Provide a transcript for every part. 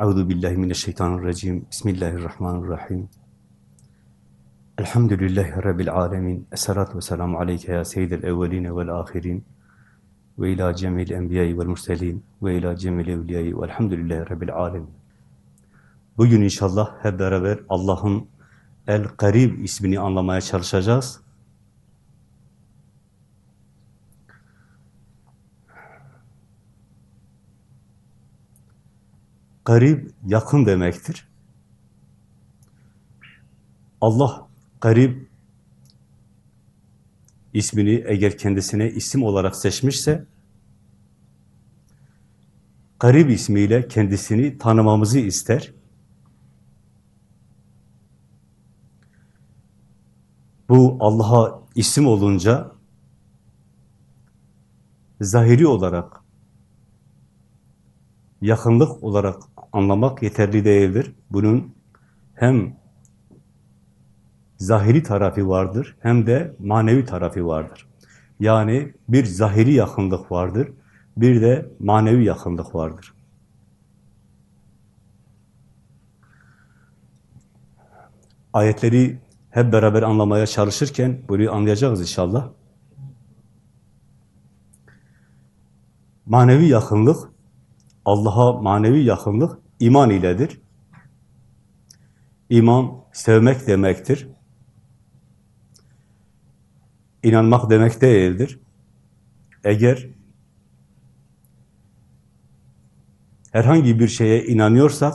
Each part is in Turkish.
Euzu billahi mineşşeytanirracim. Bismillahirrahmanirrahim. Elhamdülillahi rabbil alamin. Essalatu vesselamu aleyke ya seyyidel evvelin ve'l ahirin. Ve ila cemil enbiya'i ve'l murselin ve ila cemil evliya'i ve'lhamdülillahi rabbil alamin. Bugün inşallah hep beraber Allah'ın El-Karib ismini anlamaya çalışacağız. Garib yakın demektir. Allah garib ismini eğer kendisine isim olarak seçmişse garib ismiyle kendisini tanımamızı ister. Bu Allah'a isim olunca zahiri olarak yakınlık olarak anlamak yeterli değildir. Bunun hem zahiri tarafı vardır hem de manevi tarafı vardır. Yani bir zahiri yakınlık vardır, bir de manevi yakınlık vardır. Ayetleri hep beraber anlamaya çalışırken bunu anlayacağız inşallah. Manevi yakınlık, Allah'a manevi yakınlık iman iledir. İman sevmek demektir. İnanmak demek değildir. Eğer herhangi bir şeye inanıyorsak,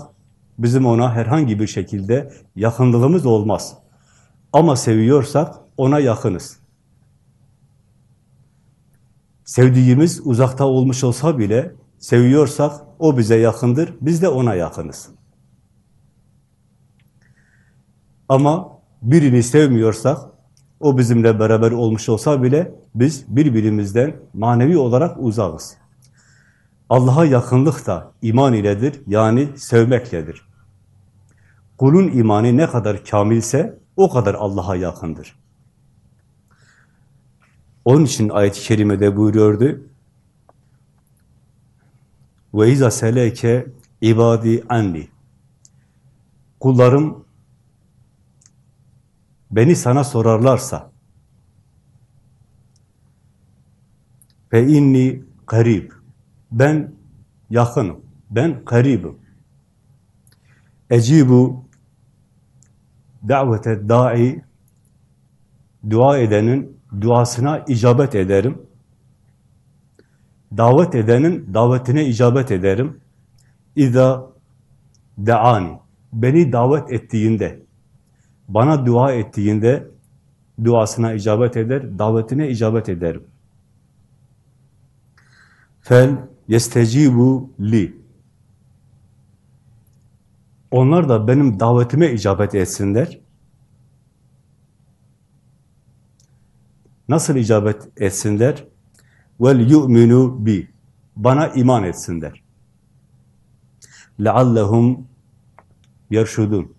bizim ona herhangi bir şekilde yakınlığımız olmaz. Ama seviyorsak ona yakınız. Sevdiğimiz uzakta olmuş olsa bile seviyorsak o bize yakındır, biz de ona yakınız. Ama birini sevmiyorsak, o bizimle beraber olmuş olsa bile biz birbirimizden manevi olarak uzağız. Allah'a yakınlık da iman iledir, yani sevmekledir. Kulun imanı ne kadar kamilse o kadar Allah'a yakındır. Onun için ayet-i kerimede buyuruyordu, ve iza seleke ibadi anni. Kullarım beni sana sorarlarsa fe inni garib. Ben yakınım. Ben garibim. Ecibu davete da'i dua edenin duasına icabet ederim. Davet edenin davetine icabet ederim. İza deani. Beni davet ettiğinde, bana dua ettiğinde duasına icabet eder, davetine icabet ederim. Fel yestecibu li. Onlar da benim davetime icabet etsinler. Nasıl icabet etsinler? Vel yu'minu bi. Bana iman etsinler. Leallehum yerşudun.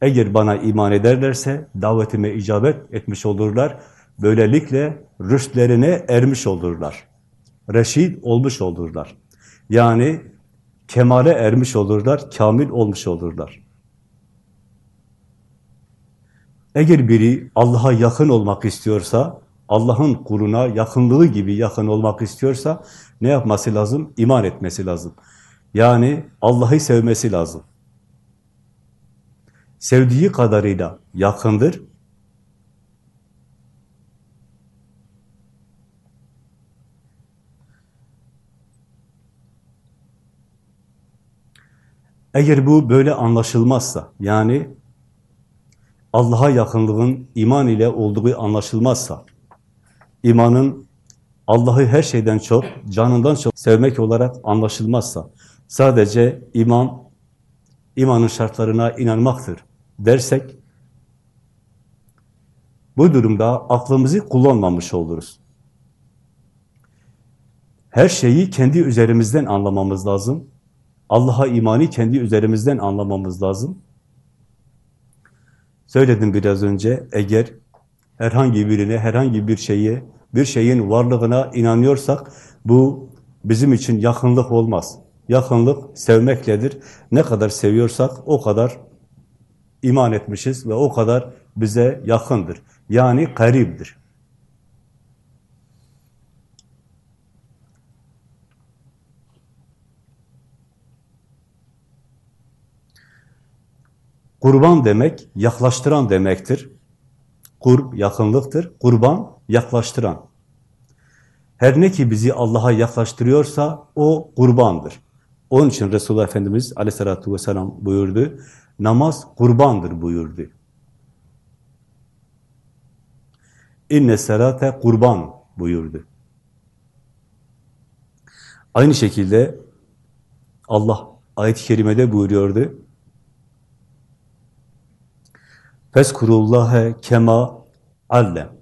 Eğer bana iman ederlerse davetime icabet etmiş olurlar. Böylelikle rüştlerine ermiş olurlar. Reşid olmuş olurlar. Yani kemale ermiş olurlar, kamil olmuş olurlar. Eğer biri Allah'a yakın olmak istiyorsa, Allah'ın kuruna yakınlığı gibi yakın olmak istiyorsa ne yapması lazım? İman etmesi lazım. Yani Allah'ı sevmesi lazım. Sevdiği kadarıyla yakındır. Eğer bu böyle anlaşılmazsa, yani Allah'a yakınlığın iman ile olduğu anlaşılmazsa, imanın Allah'ı her şeyden çok, canından çok sevmek olarak anlaşılmazsa, sadece iman, imanın şartlarına inanmaktır dersek, bu durumda aklımızı kullanmamış oluruz. Her şeyi kendi üzerimizden anlamamız lazım. Allah'a imanı kendi üzerimizden anlamamız lazım. Söyledim biraz önce, eğer herhangi birine, herhangi bir şeye, bir şeyin varlığına inanıyorsak, bu bizim için yakınlık olmaz. Yakınlık sevmekledir. Ne kadar seviyorsak o kadar iman etmişiz ve o kadar bize yakındır. Yani garibdir. Kurban demek yaklaştıran demektir. Kurb yakınlıktır. Kurban yaklaştıran. Her ne ki bizi Allah'a yaklaştırıyorsa o kurbandır. Onun için Resulullah Efendimiz aleyhissalatü vesselam buyurdu. Namaz kurbandır buyurdu. İnne serate kurban buyurdu. Aynı şekilde Allah ayet-i kerimede buyuruyordu. Feskurullâhe kema allem.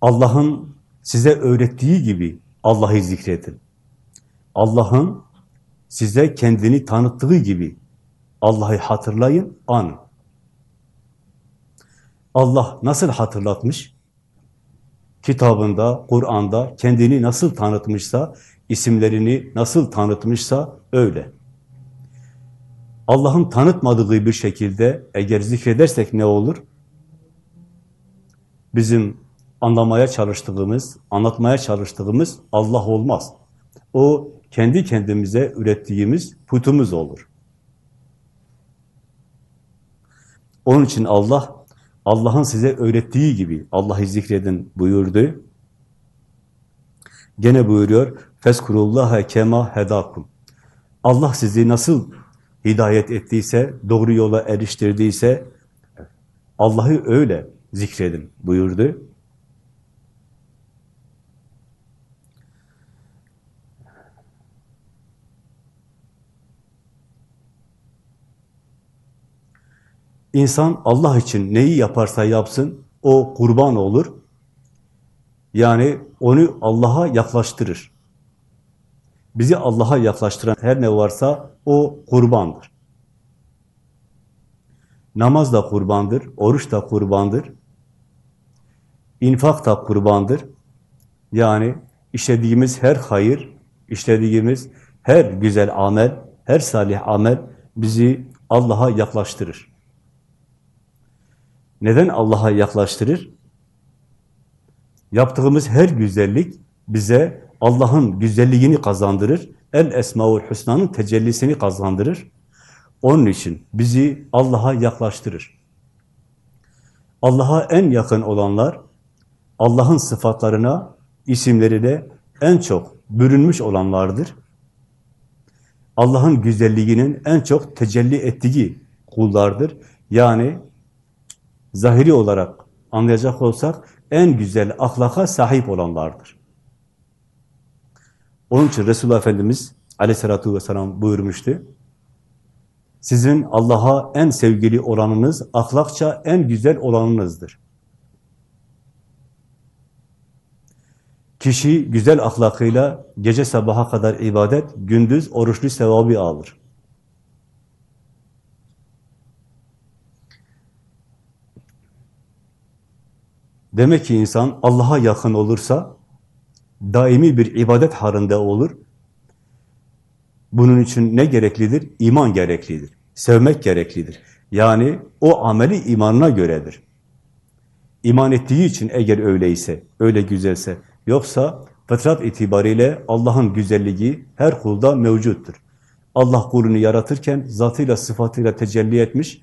Allah'ın size öğrettiği gibi Allah'ı zikredin. Allah'ın size kendini tanıttığı gibi Allah'ı hatırlayın, an. Allah nasıl hatırlatmış? Kitabında, Kur'an'da kendini nasıl tanıtmışsa, isimlerini nasıl tanıtmışsa öyle. Allah'ın tanıtmadığı bir şekilde eğer zikredersek ne olur? Bizim anlamaya çalıştığımız, anlatmaya çalıştığımız Allah olmaz. O kendi kendimize ürettiğimiz putumuz olur. Onun için Allah, Allah'ın size öğrettiği gibi Allah'ı zikredin buyurdu. Gene buyuruyor, فَاسْكُرُوا kema hedakum. Allah sizi nasıl hidayet ettiyse, doğru yola eriştirdiyse, Allah'ı öyle zikredin buyurdu. İnsan Allah için neyi yaparsa yapsın, o kurban olur. Yani onu Allah'a yaklaştırır. Bizi Allah'a yaklaştıran her ne varsa o kurbandır. Namaz da kurbandır, oruç da kurbandır. infak da kurbandır. Yani işlediğimiz her hayır, işlediğimiz her güzel amel, her salih amel bizi Allah'a yaklaştırır. Neden Allah'a yaklaştırır? Yaptığımız her güzellik bize Allah'ın güzelliğini kazandırır. El Esmaül Hüsna'nın tecellisini kazandırır. Onun için bizi Allah'a yaklaştırır. Allah'a en yakın olanlar, Allah'ın sıfatlarına, isimlerine en çok bürünmüş olanlardır. Allah'ın güzelliğinin en çok tecelli ettiği kullardır. Yani zahiri olarak anlayacak olsak en güzel ahlaka sahip olanlardır. Onun için Resulullah Efendimiz aleyhissalatü vesselam buyurmuştu. Sizin Allah'a en sevgili olanınız, ahlakça en güzel olanınızdır. Kişi güzel ahlakıyla gece sabaha kadar ibadet, gündüz oruçlu sevabı alır. Demek ki insan Allah'a yakın olursa daimi bir ibadet halinde olur. Bunun için ne gereklidir? İman gereklidir. Sevmek gereklidir. Yani o ameli imanına göredir. İman ettiği için eğer öyleyse, öyle güzelse, yoksa fıtrat itibariyle Allah'ın güzelliği her kulda mevcuttur. Allah kulunu yaratırken zatıyla, sıfatıyla tecelli etmiş,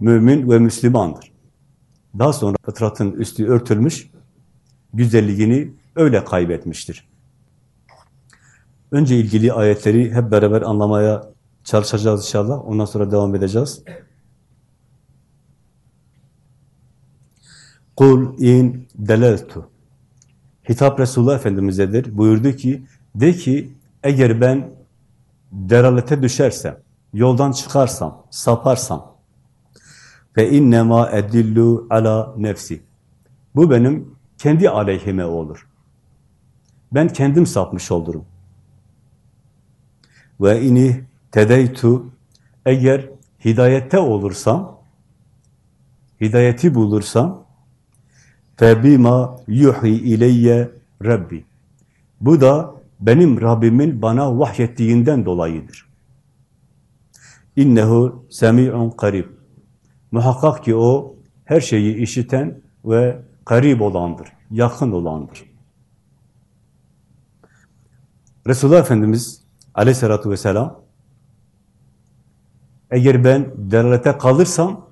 mümin ve Müslümandır. Daha sonra fıtratın üstü örtülmüş, güzelliğini öyle kaybetmiştir. Önce ilgili ayetleri hep beraber anlamaya çalışacağız inşallah. Ondan sonra devam edeceğiz. Kul in deleltu. Hitap Resulullah Efendimiz'edir. Buyurdu ki, de ki eğer ben deralete düşersem, yoldan çıkarsam, saparsam ve innema edillu ala nefsi. Bu benim kendi aleyhime olur. Ben kendim sapmış olurum. Ve ini tedeytu eğer hidayette olursam hidayeti bulursam febima yuhi ileyye rabbi bu da benim Rabbimin bana vahyettiğinden dolayıdır. İnnehu semi'un karib. Muhakkak ki o her şeyi işiten ve karib olandır, yakın olandır. Resulullah Efendimiz aleyhissalatü vesselam eğer ben delalete kalırsam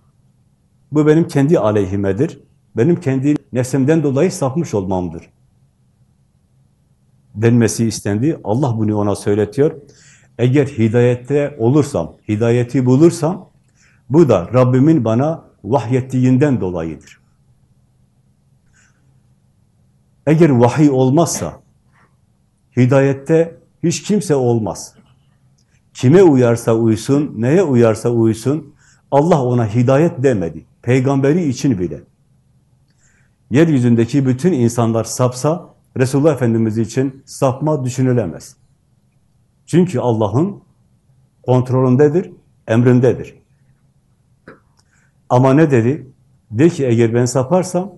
bu benim kendi aleyhimedir. Benim kendi nefsimden dolayı sapmış olmamdır. Denmesi istendi. Allah bunu ona söyletiyor. Eğer hidayette olursam, hidayeti bulursam, bu da Rabbimin bana vahyettiğinden dolayıdır. Eğer vahiy olmazsa, hidayette hiç kimse olmaz. Kime uyarsa uysun, neye uyarsa uysun, Allah ona hidayet demedi. Peygamberi için bile. Yeryüzündeki bütün insanlar sapsa, Resulullah Efendimiz için sapma düşünülemez. Çünkü Allah'ın kontrolündedir, emrindedir. Ama ne dedi? De ki eğer ben saparsam,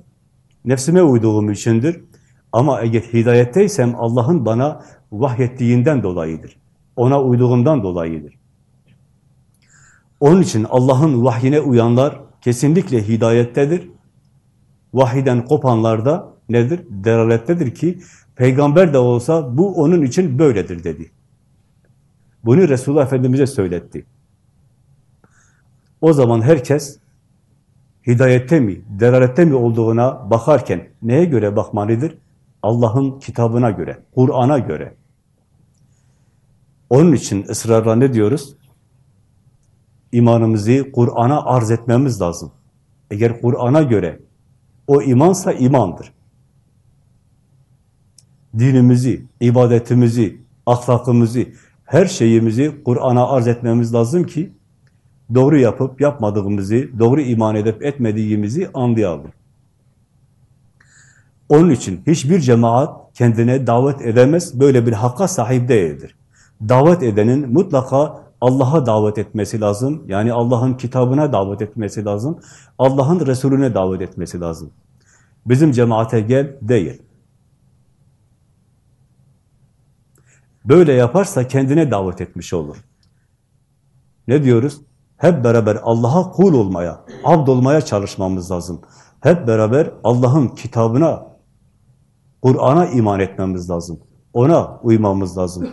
nefsime uyduğum içindir. Ama eğer hidayetteysem Allah'ın bana vahyettiğinden dolayıdır. Ona uyduğundan dolayıdır. Onun için Allah'ın vahyine uyanlar kesinlikle hidayettedir. Vahiden kopanlar da nedir? Deralettedir ki peygamber de olsa bu onun için böyledir dedi. Bunu Resulullah Efendimiz'e söyletti. O zaman herkes hidayette mi, delalette mi olduğuna bakarken neye göre bakmalıdır? Allah'ın kitabına göre, Kur'an'a göre. Onun için ısrarla ne diyoruz? İmanımızı Kur'an'a arz etmemiz lazım. Eğer Kur'an'a göre o imansa imandır. Dinimizi, ibadetimizi, ahlakımızı, her şeyimizi Kur'an'a arz etmemiz lazım ki doğru yapıp yapmadığımızı, doğru iman edip etmediğimizi anlayalım. Onun için hiçbir cemaat kendine davet edemez, böyle bir hakka sahip değildir. Davet edenin mutlaka Allah'a davet etmesi lazım. Yani Allah'ın kitabına davet etmesi lazım. Allah'ın Resulüne davet etmesi lazım. Bizim cemaate gel değil. Böyle yaparsa kendine davet etmiş olur. Ne diyoruz? Hep beraber Allah'a kul olmaya, abd olmaya çalışmamız lazım. Hep beraber Allah'ın kitabına, Kur'an'a iman etmemiz lazım. Ona uymamız lazım.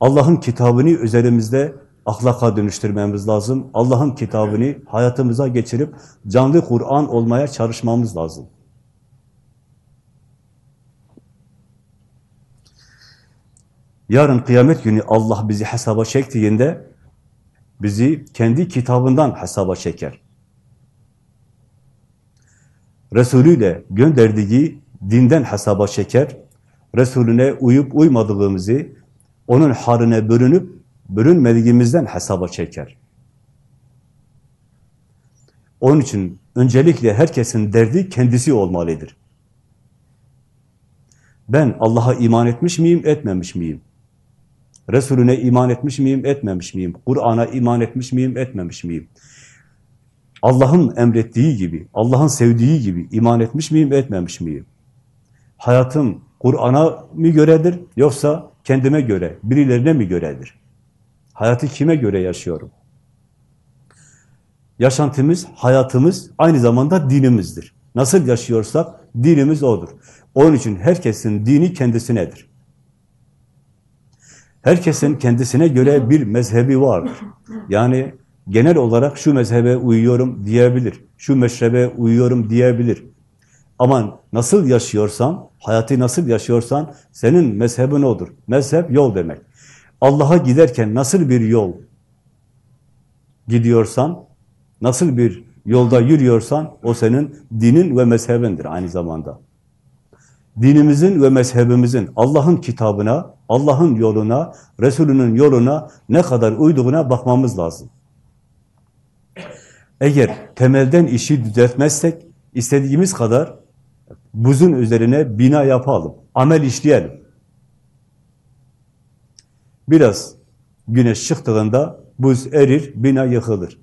Allah'ın kitabını üzerimizde ahlaka dönüştürmemiz lazım. Allah'ın kitabını hayatımıza geçirip canlı Kur'an olmaya çalışmamız lazım. Yarın kıyamet günü Allah bizi hesaba çektiğinde bizi kendi kitabından hesaba çeker. Resulü ile gönderdiği dinden hesaba çeker. Resulüne uyup uymadığımızı, onun haline bürünüp bürünmediğimizden hesaba çeker. Onun için öncelikle herkesin derdi kendisi olmalıdır. Ben Allah'a iman etmiş miyim, etmemiş miyim? Resulüne iman etmiş miyim, etmemiş miyim? Kur'an'a iman etmiş miyim, etmemiş miyim? Allah'ın emrettiği gibi, Allah'ın sevdiği gibi iman etmiş miyim, etmemiş miyim? Hayatım Kur'an'a mı göredir, yoksa kendime göre, birilerine mi göredir? Hayatı kime göre yaşıyorum? Yaşantımız, hayatımız aynı zamanda dinimizdir. Nasıl yaşıyorsak dinimiz odur. Onun için herkesin dini kendisinedir. Herkesin kendisine göre bir mezhebi vardır. Yani genel olarak şu mezhebe uyuyorum diyebilir. Şu meşrebe uyuyorum diyebilir. Ama nasıl yaşıyorsan, hayatı nasıl yaşıyorsan senin mezhebin odur. Mezhep yol demek. Allah'a giderken nasıl bir yol gidiyorsan, nasıl bir yolda yürüyorsan o senin dinin ve mezhebindir aynı zamanda. Dinimizin ve mezhebimizin Allah'ın kitabına, Allah'ın yoluna, Resulünün yoluna ne kadar uyduğuna bakmamız lazım. Eğer temelden işi düzeltmezsek, istediğimiz kadar buzun üzerine bina yapalım, amel işleyelim. Biraz güneş çıktığında buz erir, bina yıkılır.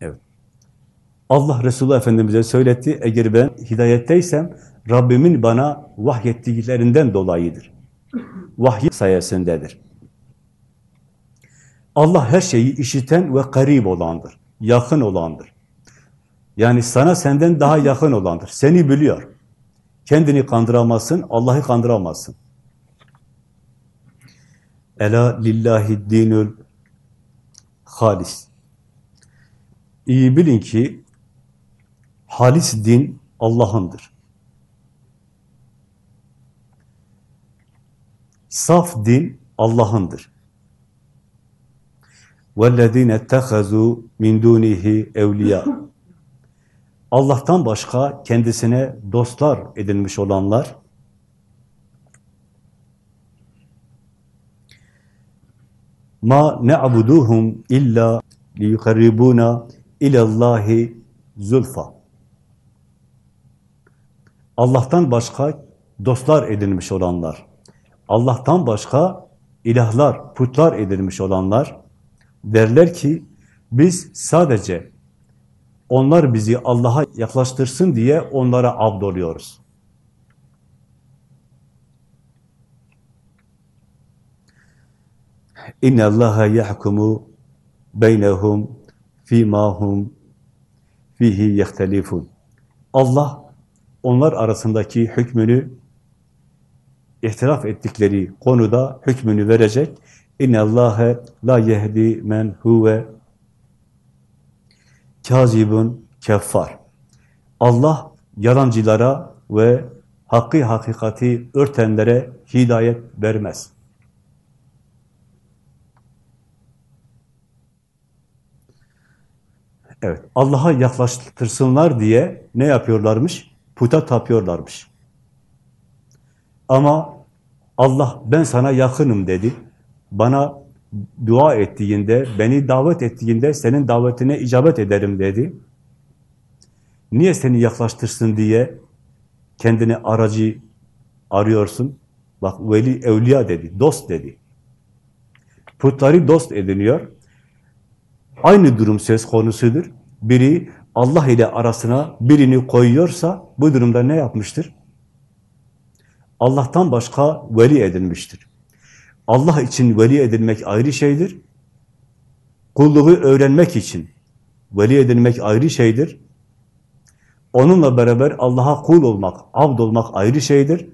Evet. Allah Resulullah Efendimiz'e söyletti, eğer ben hidayetteysem Rabbimin bana vahyettiklerinden dolayıdır. Vahiy sayesindedir. Allah her şeyi işiten ve karib olandır. Yakın olandır. Yani sana senden daha yakın olandır. Seni biliyor. Kendini kandıramazsın, Allah'ı kandıramazsın. Ela lillahi dinül halis. İyi bilin ki halis din Allah'ındır. Saf din Allah'ındır. وَالَّذ۪ينَ اتَّخَذُوا مِنْ دُونِهِ اَوْلِيَا Allah'tan başka kendisine dostlar edinmiş olanlar, ma ne'buduhum illa liyukarribuna ilallahi zulfa. Allah'tan başka dostlar edinmiş olanlar, Allah'tan başka ilahlar, putlar edinmiş olanlar. Derler ki biz sadece onlar bizi Allah'a yaklaştırsın diye onlara abdoluyoruz. İnne Allaha yahkumu beynehum fîmâ hum fihi yehtelifun. Allah onlar arasındaki hükmünü ihtilaf ettikleri konuda hükmünü verecek. İnne Allaha la yehdi men huve kazibun keffar. Allah yalancılara ve hakkı hakikati örtenlere hidayet vermez. Evet, Allah'a yaklaştırsınlar diye ne yapıyorlarmış? Puta tapıyorlarmış. Ama Allah ben sana yakınım dedi. Bana dua ettiğinde, beni davet ettiğinde senin davetine icabet ederim dedi. Niye seni yaklaştırsın diye kendine aracı arıyorsun? Bak veli evliya dedi, dost dedi. Putları dost ediniyor. Aynı durum söz konusudur. Biri Allah ile arasına birini koyuyorsa bu durumda ne yapmıştır? Allah'tan başka veli edinmiştir. Allah için veli edilmek ayrı şeydir. Kulluğu öğrenmek için veli edilmek ayrı şeydir. Onunla beraber Allah'a kul olmak, abd olmak ayrı şeydir.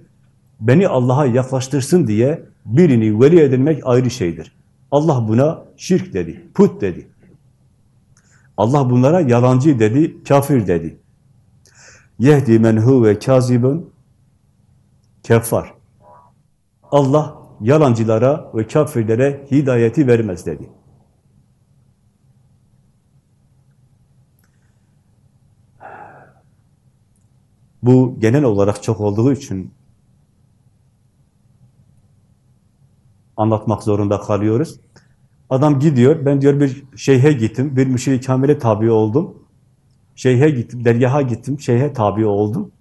Beni Allah'a yaklaştırsın diye birini veli edilmek ayrı şeydir. Allah buna şirk dedi, put dedi. Allah bunlara yalancı dedi, kafir dedi. Yehdi men huve kazibun keffar. Allah yalancılara ve kafirlere hidayeti vermez dedi. Bu genel olarak çok olduğu için anlatmak zorunda kalıyoruz. Adam gidiyor, ben diyor bir şeyhe gittim, bir müşri kamile tabi oldum. Şeyhe gittim, dergaha gittim, şeyhe tabi oldum.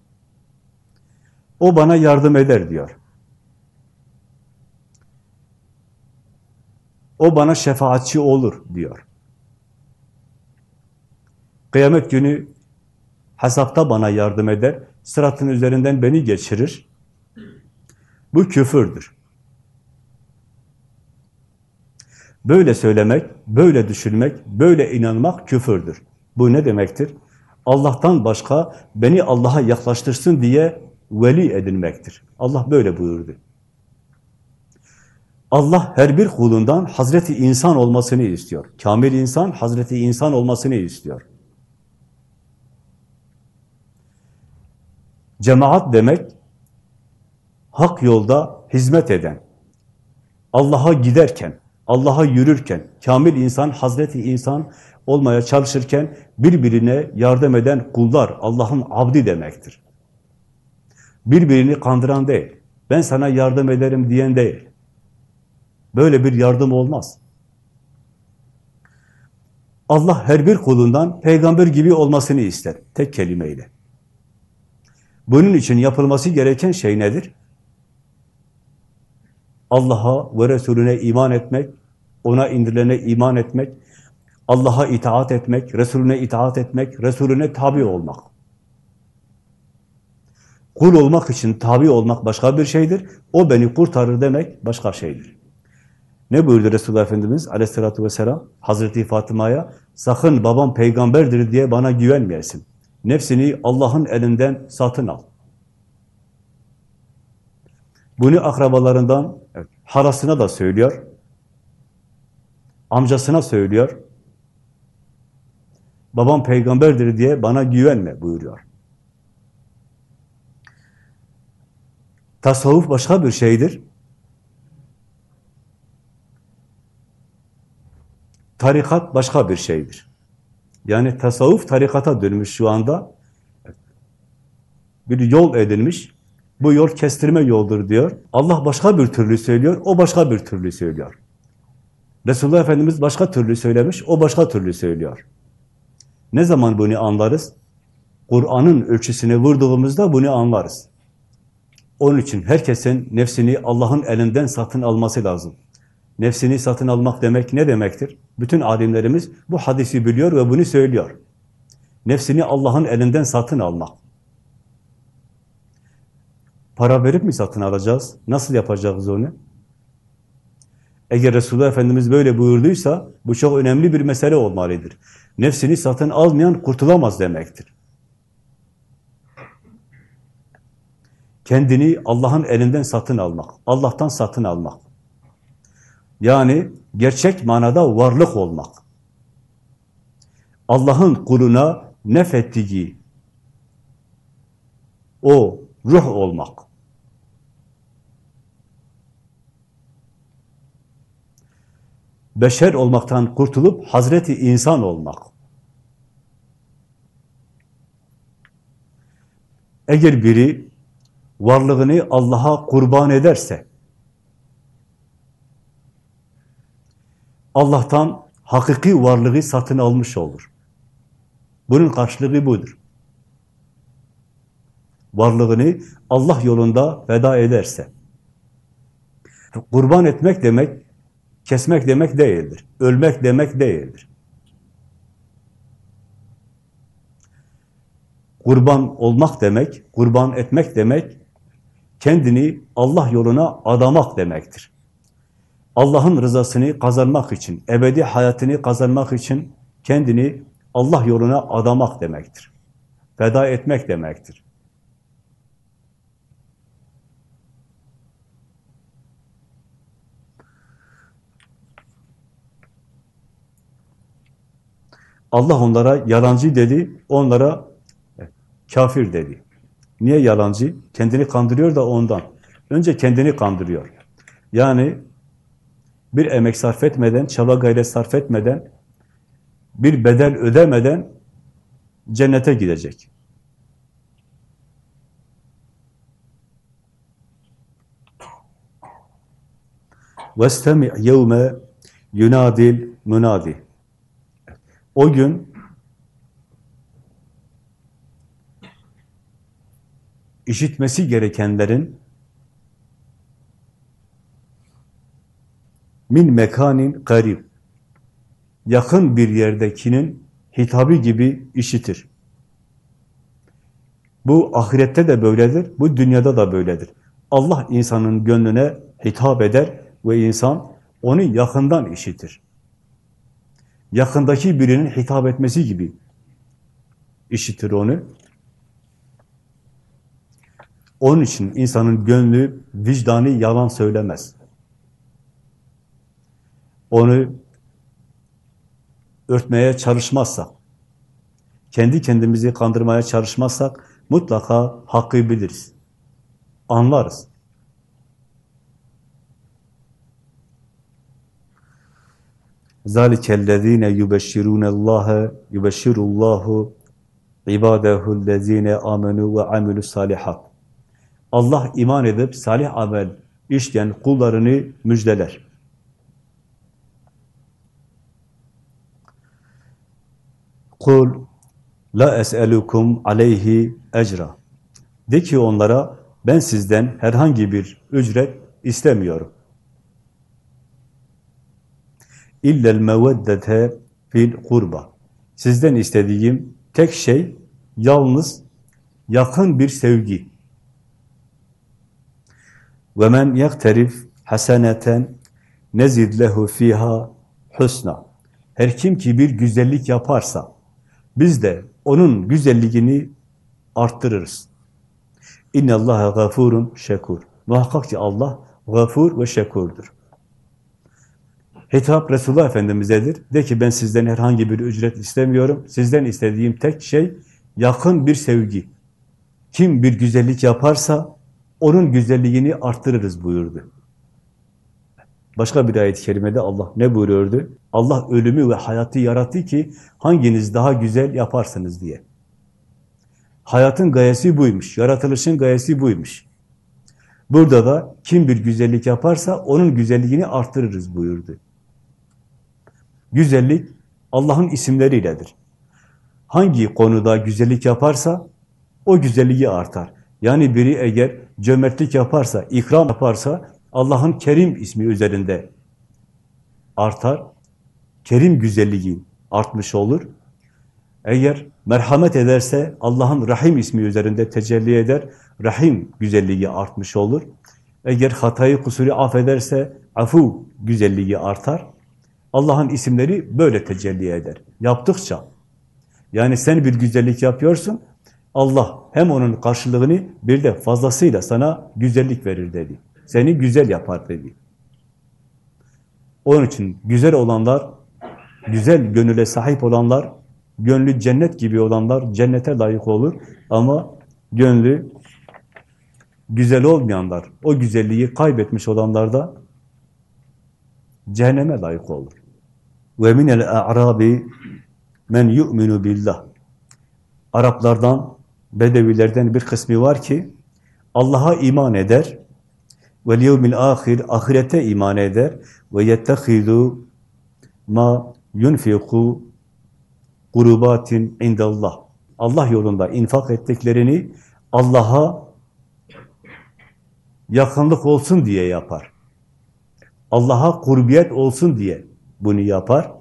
O bana yardım eder diyor. O bana şefaatçi olur diyor. Kıyamet günü hesapta bana yardım eder, sıratın üzerinden beni geçirir. Bu küfürdür. Böyle söylemek, böyle düşünmek, böyle inanmak küfürdür. Bu ne demektir? Allah'tan başka beni Allah'a yaklaştırsın diye veli edinmektir. Allah böyle buyurdu. Allah her bir kulundan Hazreti insan olmasını istiyor. Kamil insan, Hazreti insan olmasını istiyor. Cemaat demek, hak yolda hizmet eden, Allah'a giderken, Allah'a yürürken, kamil insan, Hazreti insan olmaya çalışırken birbirine yardım eden kullar, Allah'ın abdi demektir. Birbirini kandıran değil, ben sana yardım ederim diyen değil. Böyle bir yardım olmaz. Allah her bir kulundan peygamber gibi olmasını ister. Tek kelimeyle. Bunun için yapılması gereken şey nedir? Allah'a ve Resulüne iman etmek, ona indirilene iman etmek, Allah'a itaat etmek, Resulüne itaat etmek, Resulüne tabi olmak. Kul olmak için tabi olmak başka bir şeydir. O beni kurtarır demek başka şeydir. Ne buyurdu Resulullah Efendimiz aleyhissalatü vesselam? Hazreti Fatıma'ya sakın babam peygamberdir diye bana güvenmeyesin. Nefsini Allah'ın elinden satın al. Bunu akrabalarından harasına da söylüyor. Amcasına söylüyor. Babam peygamberdir diye bana güvenme buyuruyor. Tasavvuf başka bir şeydir. Tarikat başka bir şeydir. Yani tasavvuf tarikata dönmüş şu anda. Bir yol edilmiş. Bu yol kestirme yoldur diyor. Allah başka bir türlü söylüyor, o başka bir türlü söylüyor. Resulullah Efendimiz başka türlü söylemiş, o başka türlü söylüyor. Ne zaman bunu anlarız? Kur'an'ın ölçüsüne vurduğumuzda bunu anlarız. Onun için herkesin nefsini Allah'ın elinden satın alması lazım. Nefsini satın almak demek ne demektir? Bütün alimlerimiz bu hadisi biliyor ve bunu söylüyor. Nefsini Allah'ın elinden satın almak. Para verip mi satın alacağız? Nasıl yapacağız onu? Eğer Resulullah Efendimiz böyle buyurduysa bu çok önemli bir mesele olmalıdır. Nefsini satın almayan kurtulamaz demektir. Kendini Allah'ın elinden satın almak, Allah'tan satın almak. Yani gerçek manada varlık olmak. Allah'ın kuluna nefettiği o ruh olmak. Beşer olmaktan kurtulup Hazreti insan olmak. Eğer biri varlığını Allah'a kurban ederse, Allah'tan hakiki varlığı satın almış olur. Bunun karşılığı budur. Varlığını Allah yolunda feda ederse. Kurban etmek demek, kesmek demek değildir. Ölmek demek değildir. Kurban olmak demek, kurban etmek demek, kendini Allah yoluna adamak demektir. Allah'ın rızasını kazanmak için, ebedi hayatını kazanmak için kendini Allah yoluna adamak demektir. Feda etmek demektir. Allah onlara yalancı dedi, onlara kafir dedi. Niye yalancı? Kendini kandırıyor da ondan. Önce kendini kandırıyor. Yani bir emek sarf etmeden, çaba gayret sarf etmeden, bir bedel ödemeden cennete gidecek. وَاسْتَمِعْ يَوْمَ yunadil munadi. O gün işitmesi gerekenlerin min mekanin garib yakın bir yerdekinin hitabı gibi işitir. Bu ahirette de böyledir, bu dünyada da böyledir. Allah insanın gönlüne hitap eder ve insan onu yakından işitir. Yakındaki birinin hitap etmesi gibi işitir onu. Onun için insanın gönlü, vicdanı yalan söylemez Onu örtmeye çalışmazsak, kendi kendimizi kandırmaya çalışmazsak mutlaka hakkı biliriz. Anlarız. ذَٰلِكَ الَّذ۪ينَ يُبَشِّرُونَ اللّٰهَ يُبَشِّرُ اللّٰهُ عِبَادَهُ الَّذ۪ينَ آمَنُوا وَعَمِلُوا الصَّالِحَاتِ Allah iman edip salih amel işleyen kullarını müjdeler. Kul la es'elukum aleyhi ecra. De ki onlara ben sizden herhangi bir ücret istemiyorum. İllel meveddete fil kurba. Sizden istediğim tek şey yalnız yakın bir sevgi. Ve men yekterif haseneten nezid lehu fiha husna. Her kim ki bir güzellik yaparsa biz de onun güzelliğini arttırırız. İnne Allaha gafurun şekur. Muhakkak ki Allah gafur ve şekurdur. Hitap Resulullah Efendimiz'edir. De ki ben sizden herhangi bir ücret istemiyorum. Sizden istediğim tek şey yakın bir sevgi. Kim bir güzellik yaparsa onun güzelliğini arttırırız buyurdu. Başka bir ayet-i kerimede Allah ne buyuruyordu? Allah ölümü ve hayatı yarattı ki hanginiz daha güzel yaparsınız diye. Hayatın gayesi buymuş, yaratılışın gayesi buymuş. Burada da kim bir güzellik yaparsa onun güzelliğini arttırırız buyurdu. Güzellik Allah'ın isimleriyledir. Hangi konuda güzellik yaparsa o güzelliği artar. Yani biri eğer cömertlik yaparsa, ikram yaparsa Allah'ın Kerim ismi üzerinde artar. Kerim güzelliği artmış olur. Eğer merhamet ederse Allah'ın Rahim ismi üzerinde tecelli eder. Rahim güzelliği artmış olur. Eğer hatayı kusuru affederse afu güzelliği artar. Allah'ın isimleri böyle tecelli eder. Yaptıkça. Yani sen bir güzellik yapıyorsun. Allah hem onun karşılığını bir de fazlasıyla sana güzellik verir dedi. Seni güzel yapar dedi. Onun için güzel olanlar, güzel gönüle sahip olanlar, gönlü cennet gibi olanlar cennete layık olur. Ama gönlü güzel olmayanlar, o güzelliği kaybetmiş olanlar da cehenneme layık olur. Ve minel a'rabi men yu'minu billah. Araplardan, Bedevilerden bir kısmı var ki Allah'a iman eder, vel yevmil ahir ahirete iman eder ve yettehidu ma yunfiku kurubatin indallah. Allah yolunda infak ettiklerini Allah'a yakınlık olsun diye yapar. Allah'a kurbiyet olsun diye bunu yapar.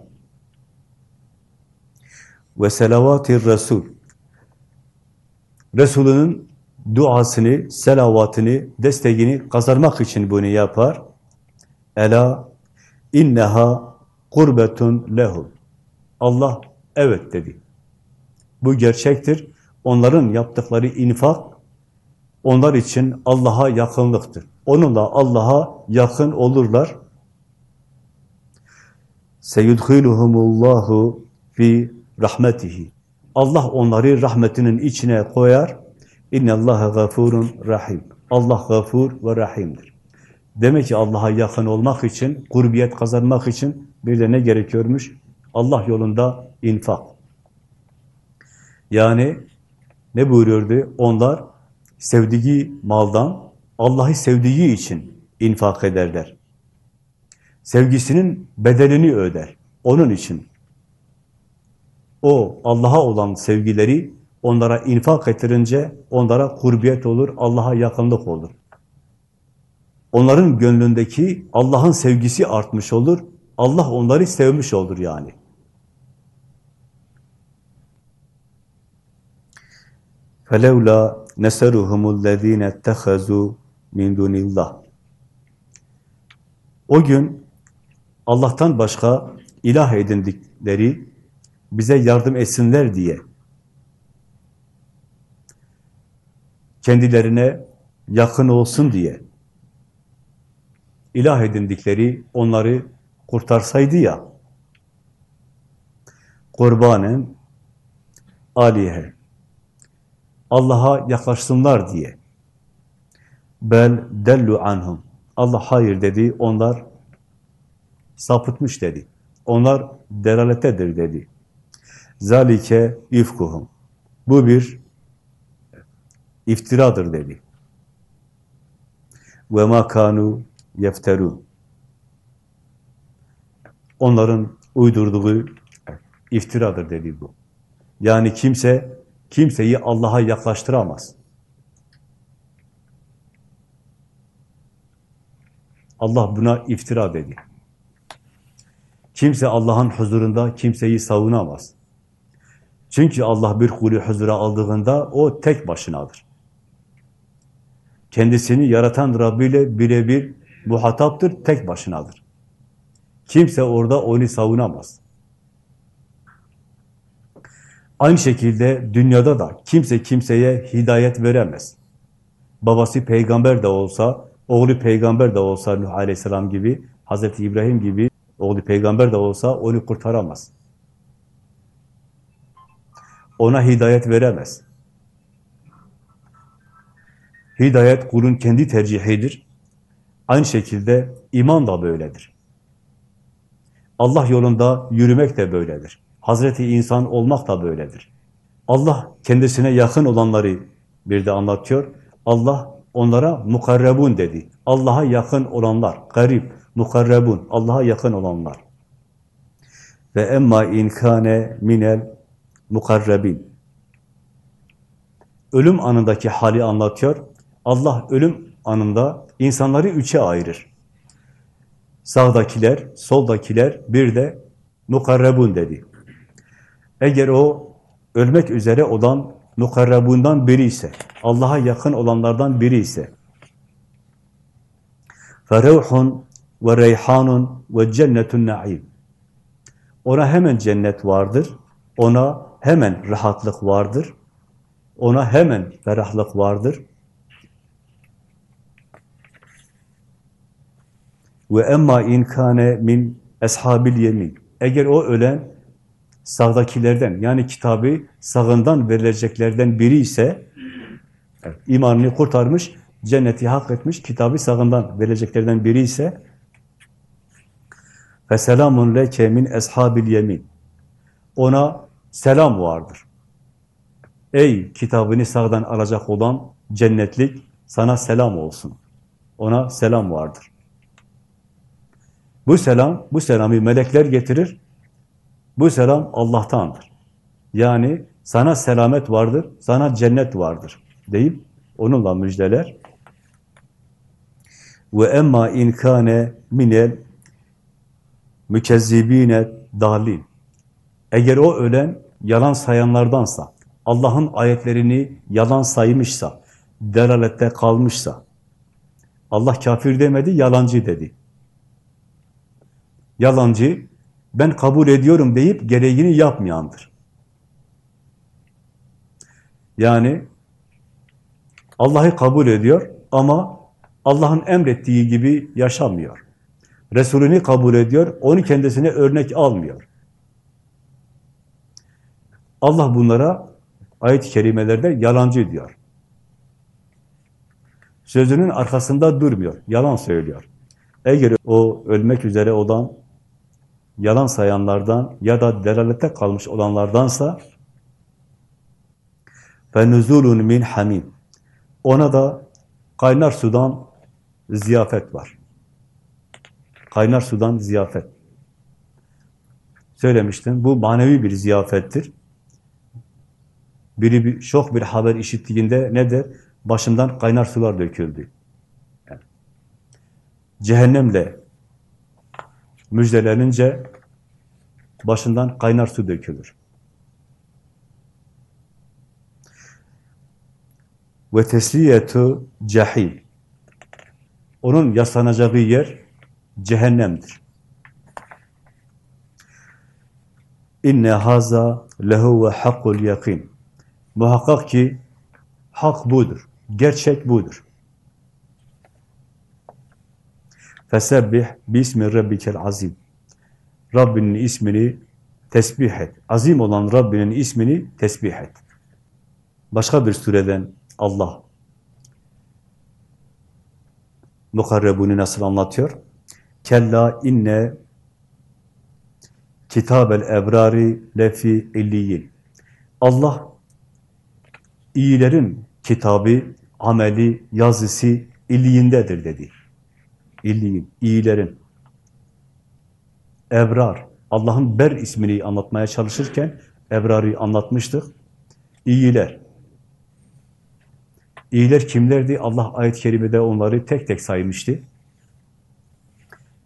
Ve selavatir Resul. Resulünün duasını, selavatını, desteğini kazanmak için bunu yapar. Ela inneha kurbetun lehum. Allah evet dedi. Bu gerçektir. Onların yaptıkları infak onlar için Allah'a yakınlıktır. Onunla Allah'a yakın olurlar. Seyudhiluhumullahu fi rahmetihi. Allah onları rahmetinin içine koyar. İnne Allaha gafurun rahim. Allah gafur ve rahimdir. Demek ki Allah'a yakın olmak için, kurbiyet kazanmak için bir de ne gerekiyormuş? Allah yolunda infak. Yani ne buyuruyordu? Onlar sevdiği maldan Allah'ı sevdiği için infak ederler. Sevgisinin bedelini öder. Onun için o Allah'a olan sevgileri onlara infak ettirince onlara kurbiyet olur, Allah'a yakınlık olur. Onların gönlündeki Allah'ın sevgisi artmış olur, Allah onları sevmiş olur yani. فَلَوْلَا نَسَرُهُمُ الَّذ۪ينَ اتَّخَذُوا مِنْ دُونِ اللّٰهِ O gün Allah'tan başka ilah edindikleri bize yardım etsinler diye kendilerine yakın olsun diye ilah edindikleri onları kurtarsaydı ya kurbanen alihe Allah'a yaklaşsınlar diye. Bel dellu anhum. Allah hayır dedi onlar sapıtmış dedi. Onlar delaletedir dedi. Zalike ifkuhum. Bu bir iftiradır dedi. Ve ma kanu yefterun. Onların uydurduğu iftiradır dedi bu. Yani kimse kimseyi Allah'a yaklaştıramaz. Allah buna iftira dedi. Kimse Allah'ın huzurunda kimseyi savunamaz. Çünkü Allah bir kulü huzura aldığında o tek başınadır. Kendisini yaratan Rabbi ile birebir muhataptır, tek başınadır. Kimse orada onu savunamaz. Aynı şekilde dünyada da kimse kimseye hidayet veremez. Babası peygamber de olsa, oğlu peygamber de olsa Nuh Aleyhisselam gibi, Hazreti İbrahim gibi oğlu peygamber de olsa onu kurtaramaz. Ona hidayet veremez. Hidayet kulun kendi tercihidir. Aynı şekilde iman da böyledir. Allah yolunda yürümek de böyledir. Hazreti insan olmak da böyledir. Allah kendisine yakın olanları bir de anlatıyor. Allah onlara mukarrebun dedi. Allah'a yakın olanlar, garip, mukarrebun, Allah'a yakın olanlar. Ve emma inkane minel mukarrebin. Ölüm anındaki hali anlatıyor. Allah ölüm anında insanları üçe ayırır. Sağdakiler, soldakiler, bir de mukarrebun dedi. Eğer o ölmek üzere olan mukarrebundan biri ise, Allah'a yakın olanlardan biri ise, فَرَوْحٌ وَرَيْحَانٌ وَجَنَّةٌ نَعِيمٌ Ona hemen cennet vardır, ona hemen rahatlık vardır, ona hemen ferahlık vardır. Ve emma inkane min eshabil yemin. Eğer o ölen sağdakilerden yani kitabı sağından verileceklerden biri ise imanını kurtarmış, cenneti hak etmiş, kitabı sağından verileceklerden biri ise ve selamun leke min eshabil yemin. Ona selam vardır. Ey kitabını sağdan alacak olan cennetlik sana selam olsun. Ona selam vardır. Bu selam, bu selamı melekler getirir. Bu selam Allah'tandır. Yani sana selamet vardır, sana cennet vardır deyip onunla müjdeler. Ve emma inkane minel mükezzibine dalin. Eğer o ölen yalan sayanlardansa, Allah'ın ayetlerini yalan saymışsa, delalette kalmışsa, Allah kafir demedi, yalancı dedi. Yalancı, ben kabul ediyorum deyip gereğini yapmayandır. Yani Allah'ı kabul ediyor ama Allah'ın emrettiği gibi yaşamıyor. Resulünü kabul ediyor, onu kendisine örnek almıyor. Allah bunlara ayet-i kerimelerde yalancı diyor. Sözünün arkasında durmuyor, yalan söylüyor. Eğer o ölmek üzere olan yalan sayanlardan ya da delalete kalmış olanlardansa فَنُزُولٌ min hamim. Ona da kaynar sudan ziyafet var. Kaynar sudan ziyafet. Söylemiştim, bu manevi bir ziyafettir. Biri bir, şok bir haber işittiğinde ne der? Başından kaynar sular döküldü. Yani, cehennemle müjdelenince başından kaynar su dökülür. Ve tesliyetu cehil. Onun yaslanacağı yer cehennemdir. İnne haza lehu ve hakkul yakin. Muhakkak ki hak budur. Gerçek budur. Fesebbih bismi rabbikel azim. Rabbinin ismini tesbih et. Azim olan Rabbinin ismini tesbih et. Başka bir sureden Allah mukarrebuni nasıl anlatıyor? Kella inne kitabel ebrari lefi illiyin. Allah iyilerin kitabı, ameli, yazısı illiyindedir dedi. İlliyin, iyilerin. Ebrar, Allah'ın Ber ismini anlatmaya çalışırken Ebrar'ı anlatmıştık. İyiler. İyiler kimlerdi? Allah ayet-i kerimede onları tek tek saymıştı.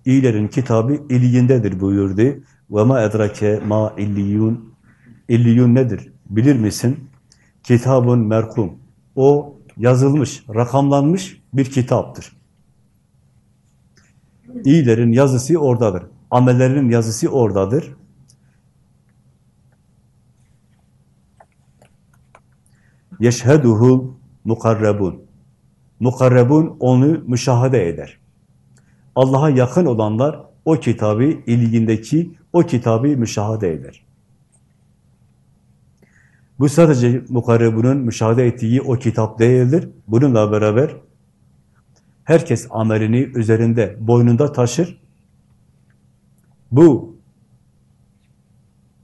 İyilerin kitabı illiyindedir buyurdu. Ve ma edrake ma illiyun. İlliyun nedir? Bilir misin? Kitabun merkum. O yazılmış, rakamlanmış bir kitaptır. İyilerin yazısı oradadır. Amellerinin yazısı oradadır. Yeşheduhul mukarrebun. Mukarrebun onu müşahede eder. Allah'a yakın olanlar o kitabı, ilgindeki o kitabı müşahede eder. Bu sadece mukarrebunun müşahede ettiği o kitap değildir. Bununla beraber herkes amelini üzerinde, boynunda taşır. Bu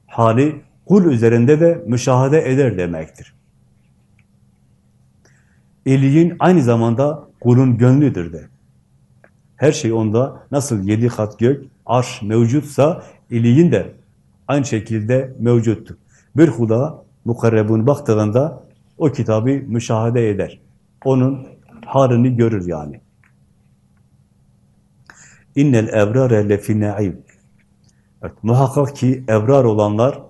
hali kul üzerinde de müşahede eder demektir. İliğin aynı zamanda kulun gönlüdür de. Her şey onda nasıl yedi kat gök, arş mevcutsa iliğin de aynı şekilde mevcuttur. Bir huda mukarrebun baktığında o kitabı müşahede eder. Onun halini görür yani. İnnel ebrare lefi naim. Evet, muhakkak ki ebrar olanlar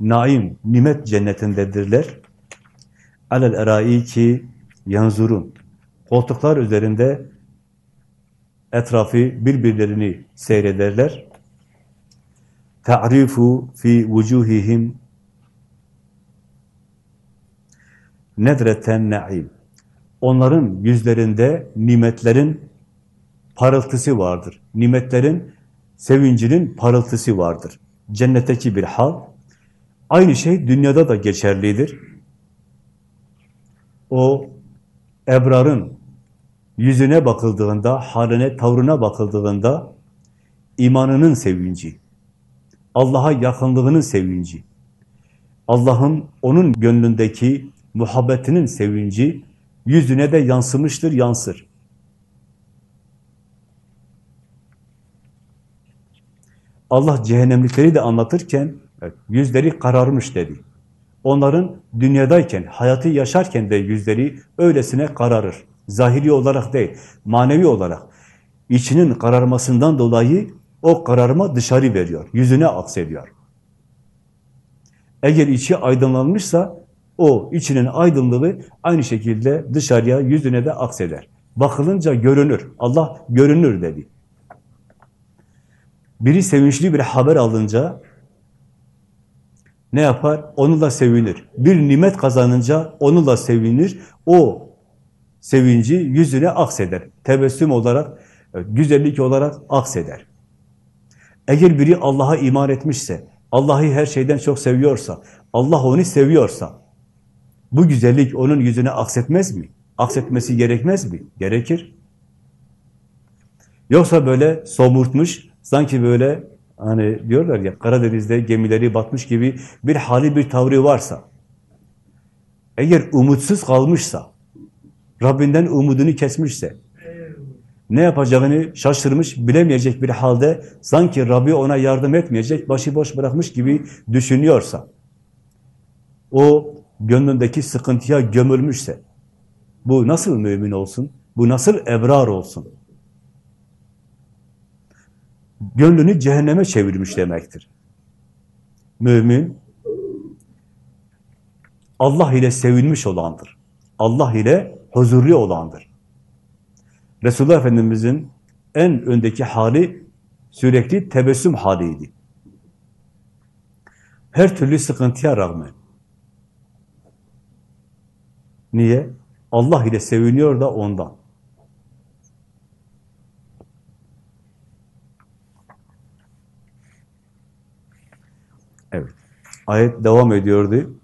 naim, nimet cennetindedirler. Alel eraiki yanzurun. Koltuklar üzerinde etrafı birbirlerini seyrederler. Ta'rifu fi vucuhihim nedreten naim. Onların yüzlerinde nimetlerin parıltısı vardır. Nimetlerin, sevincinin parıltısı vardır. Cennetteki bir hal. Aynı şey dünyada da geçerlidir. O ebrarın yüzüne bakıldığında, haline, tavrına bakıldığında imanının sevinci, Allah'a yakınlığının sevinci, Allah'ın onun gönlündeki muhabbetinin sevinci yüzüne de yansımıştır, yansır. Allah cehennemlikleri de anlatırken yüzleri kararmış dedi. Onların dünyadayken, hayatı yaşarken de yüzleri öylesine kararır. Zahiri olarak değil, manevi olarak. İçinin kararmasından dolayı o kararma dışarı veriyor, yüzüne aksediyor. Eğer içi aydınlanmışsa o içinin aydınlığı aynı şekilde dışarıya, yüzüne de akseder. Bakılınca görünür. Allah görünür dedi. Biri sevinçli bir haber alınca ne yapar? Onunla sevinir. Bir nimet kazanınca onunla sevinir. O sevinci yüzüne akseder. Tebessüm olarak, güzellik olarak akseder. Eğer biri Allah'a iman etmişse, Allah'ı her şeyden çok seviyorsa, Allah onu seviyorsa, bu güzellik onun yüzüne aksetmez mi? Aksetmesi gerekmez mi? Gerekir. Yoksa böyle somurtmuş, sanki böyle hani diyorlar ya Karadeniz'de gemileri batmış gibi bir hali bir tavrı varsa, eğer umutsuz kalmışsa, Rabbinden umudunu kesmişse, ne yapacağını şaşırmış, bilemeyecek bir halde sanki Rabbi ona yardım etmeyecek, başıboş bırakmış gibi düşünüyorsa, o gönlündeki sıkıntıya gömülmüşse, bu nasıl mümin olsun? Bu nasıl ebrar olsun? Gönlünü cehenneme çevirmiş demektir. Mümin, Allah ile sevilmiş olandır. Allah ile huzurlu olandır. Resulullah Efendimiz'in en öndeki hali sürekli tebessüm haliydi. Her türlü sıkıntıya rağmen. Niye? Allah ile seviniyor da ondan. Ayet devam ediyordu.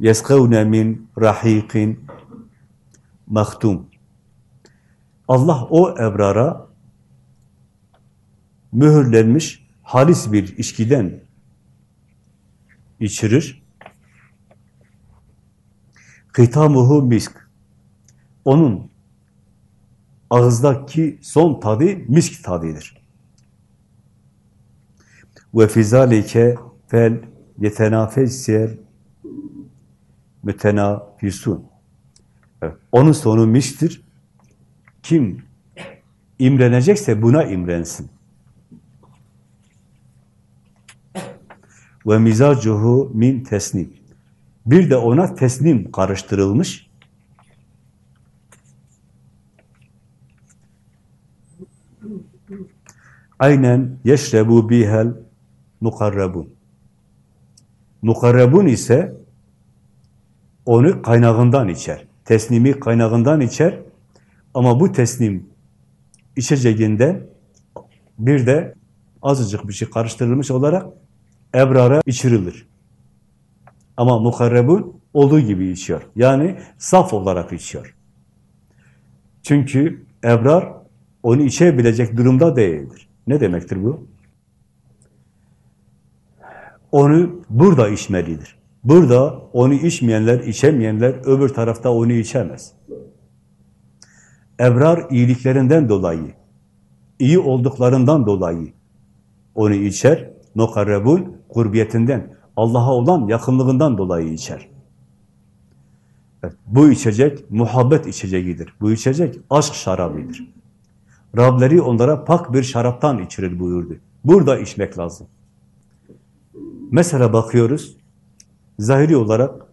يَسْقَوْنَ min rahikin mahtum. Allah o ebrara mühürlenmiş halis bir içkiden içirir. Kıtamuhu misk. Onun ağızdaki son tadı misk tadıdır. Ve fizalike fel yetenafesyer mütenafisun. Evet, onun sonu miştir. Kim imrenecekse buna imrensin. Ve mizacuhu min teslim. Bir de ona teslim karıştırılmış. Aynen yeşrebu bihel mukarrabun. Mukarrabun ise onu kaynağından içer. Teslimi kaynağından içer. Ama bu teslim içeceğinden bir de azıcık bir şey karıştırılmış olarak ebrara içirilir. Ama mukarrebun olduğu gibi içiyor. Yani saf olarak içiyor. Çünkü ebrar onu içebilecek durumda değildir. Ne demektir bu? Onu burada içmelidir. Burada onu içmeyenler, içemeyenler öbür tarafta onu içemez. Ebrar iyiliklerinden dolayı, iyi olduklarından dolayı onu içer. Mukarrebun kurbiyetinden, Allah'a olan yakınlığından dolayı içer. Evet, bu içecek muhabbet içeceğidir. Bu içecek aşk şarabıdır. Rableri onlara pak bir şaraptan içirir buyurdu. Burada içmek lazım. Mesela bakıyoruz, zahiri olarak,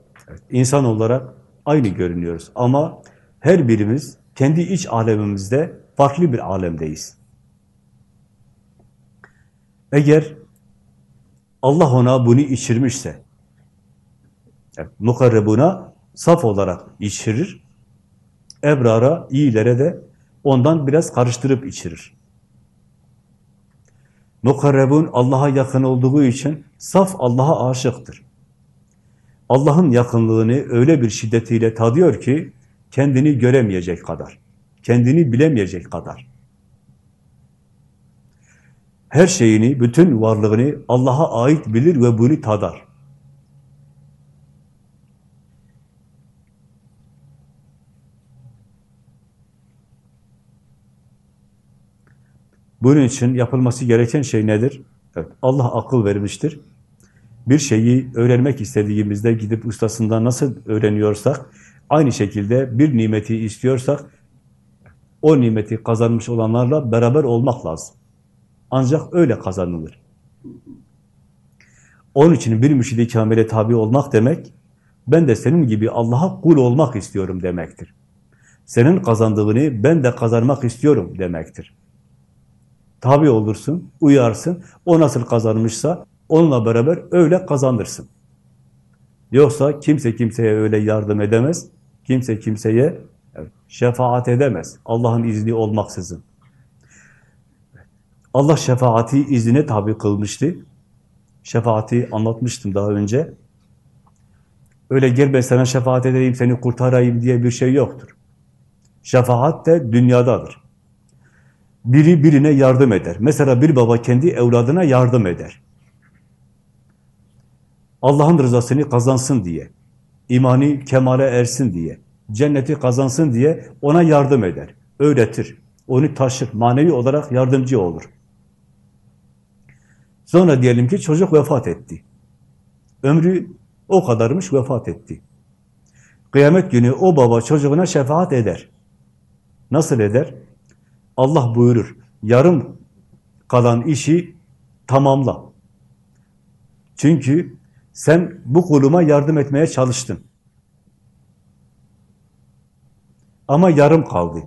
insan olarak aynı görünüyoruz. Ama her birimiz kendi iç alemimizde farklı bir alemdeyiz. Eğer Allah ona bunu içirmişse, yani mukarrebuna saf olarak içirir, ebrara, iyilere de ondan biraz karıştırıp içirir. Mukarrebun Allah'a yakın olduğu için saf Allah'a aşıktır. Allah'ın yakınlığını öyle bir şiddetiyle tadıyor ki kendini göremeyecek kadar, kendini bilemeyecek kadar. Her şeyini, bütün varlığını Allah'a ait bilir ve bunu tadar. Bunun için yapılması gereken şey nedir? Evet, Allah akıl vermiştir. Bir şeyi öğrenmek istediğimizde gidip ustasından nasıl öğreniyorsak, aynı şekilde bir nimeti istiyorsak, o nimeti kazanmış olanlarla beraber olmak lazım. Ancak öyle kazanılır. Onun için bir müşid-i kamile tabi olmak demek, ben de senin gibi Allah'a kul olmak istiyorum demektir. Senin kazandığını ben de kazanmak istiyorum demektir. Tabi olursun, uyarsın, o nasıl kazanmışsa onunla beraber öyle kazanırsın. Yoksa kimse kimseye öyle yardım edemez, kimse kimseye şefaat edemez Allah'ın izni olmaksızın. Allah şefaati izine tabi kılmıştı. Şefaati anlatmıştım daha önce. Öyle gel ben sana şefaat edeyim, seni kurtarayım diye bir şey yoktur. Şefaat de dünyadadır. Biri birine yardım eder. Mesela bir baba kendi evladına yardım eder. Allah'ın rızasını kazansın diye, imani kemale ersin diye, cenneti kazansın diye ona yardım eder, öğretir, onu taşır, manevi olarak yardımcı olur. Sonra diyelim ki çocuk vefat etti. Ömrü o kadarmış vefat etti. Kıyamet günü o baba çocuğuna şefaat eder. Nasıl eder? Allah buyurur, yarım kalan işi tamamla. Çünkü sen bu kuluma yardım etmeye çalıştın. Ama yarım kaldı.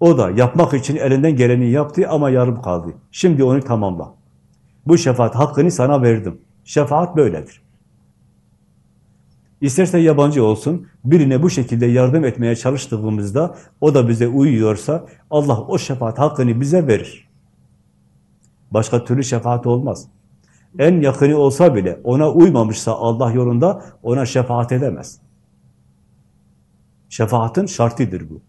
O da yapmak için elinden geleni yaptı ama yarım kaldı. Şimdi onu tamamla. Bu şefaat hakkını sana verdim. Şefaat böyledir. İsterse yabancı olsun, birine bu şekilde yardım etmeye çalıştığımızda, o da bize uyuyorsa, Allah o şefaat hakkını bize verir. Başka türlü şefaat olmaz. En yakını olsa bile, ona uymamışsa Allah yolunda, ona şefaat edemez. Şefaatin şartıdır bu.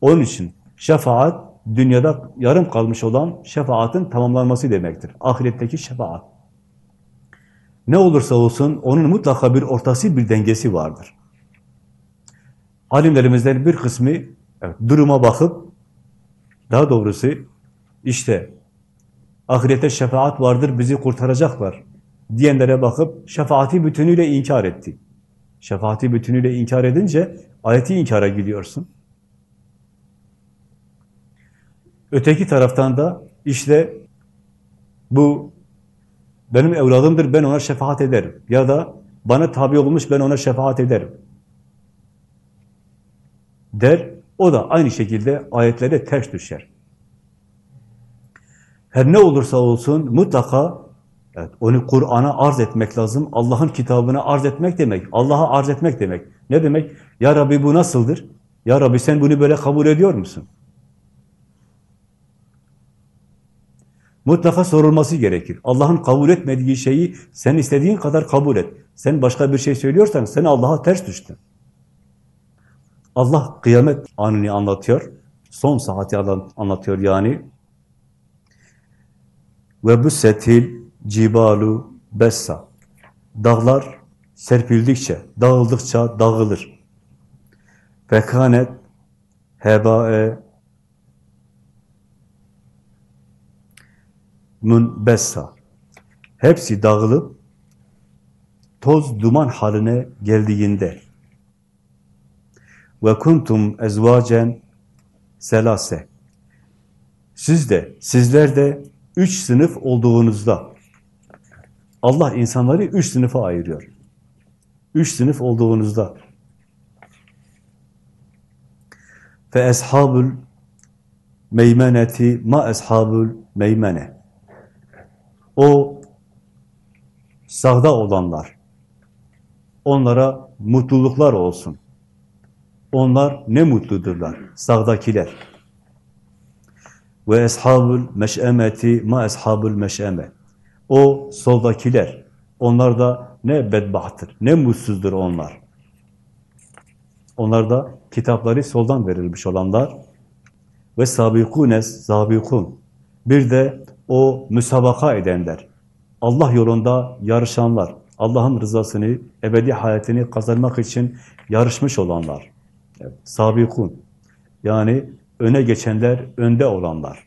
Onun için şefaat, dünyada yarım kalmış olan şefaatin tamamlanması demektir. Ahiretteki şefaat. Ne olursa olsun onun mutlaka bir ortası, bir dengesi vardır. Alimlerimizden bir kısmı evet, duruma bakıp, daha doğrusu işte ahirete şefaat vardır, bizi kurtaracaklar diyenlere bakıp şefaati bütünüyle inkar etti. Şefaati bütünüyle inkar edince ayeti inkara gidiyorsun. Öteki taraftan da işte bu benim evladımdır, ben ona şefaat ederim. Ya da bana tabi olmuş, ben ona şefaat ederim. Der, o da aynı şekilde ayetlere ters düşer. Her ne olursa olsun mutlaka evet, onu Kur'an'a arz etmek lazım. Allah'ın kitabına arz etmek demek. Allah'a arz etmek demek. Ne demek? Ya Rabbi bu nasıldır? Ya Rabbi sen bunu böyle kabul ediyor musun? Mutlaka sorulması gerekir. Allah'ın kabul etmediği şeyi sen istediğin kadar kabul et. Sen başka bir şey söylüyorsan sen Allah'a ters düştün. Allah kıyamet anını anlatıyor. Son saati anlatıyor yani. Ve bu setil cibalu bessa. Dağlar serpildikçe, dağıldıkça dağılır. Fekanet hebae munbessa. Hepsi dağılıp toz duman haline geldiğinde ve kuntum ezvacen selase. Siz de, sizler de üç sınıf olduğunuzda Allah insanları üç sınıfa ayırıyor. Üç sınıf olduğunuzda fe eshabul meymeneti ma eshabul meymene o sağda olanlar onlara mutluluklar olsun. Onlar ne mutludurlar, sağdakiler. Ve eshabul meş'emeti ma eshabul meş'eme. O soldakiler, onlar da ne bedbahtır, ne mutsuzdur onlar. Onlar da kitapları soldan verilmiş olanlar ve sabikunes zabikun. Bir de o müsabaka edenler, Allah yolunda yarışanlar, Allah'ın rızasını, ebedi hayatını kazanmak için yarışmış olanlar. Evet, sabikun. Yani öne geçenler, önde olanlar.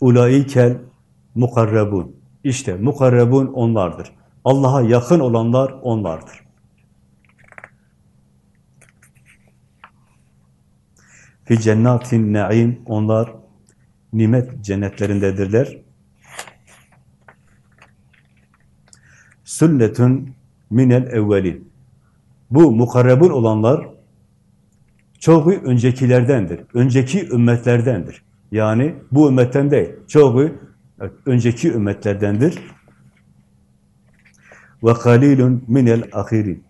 Ulaikel mukarrebun. İşte mukarrebun onlardır. Allah'a yakın olanlar onlardır. Fi cennatin naim onlar nimet cennetlerindedirler. Sünnetün minel evvelin. Bu mukarrebun olanlar çoğu öncekilerdendir. Önceki ümmetlerdendir. Yani bu ümmetten değil. Çoğu önceki ümmetlerdendir. Ve kalilun minel ahirin.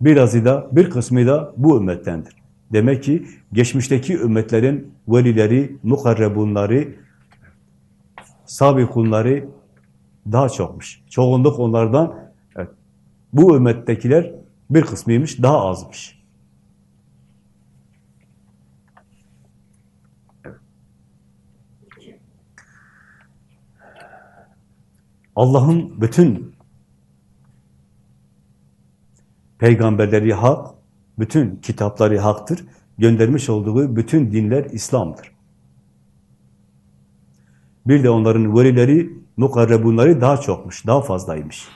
Birazı da, bir kısmı da bu ümmettendir. Demek ki geçmişteki ümmetlerin velileri, mukarrebunları, sabikunları daha çokmuş. Çoğunluk onlardan, evet, bu ümmettekiler bir kısmıymış, daha azmış. Allah'ın bütün peygamberleri hak, bütün kitapları haktır. Göndermiş olduğu bütün dinler İslam'dır. Bir de onların velileri, mukarrebunları daha çokmuş, daha fazlaymış.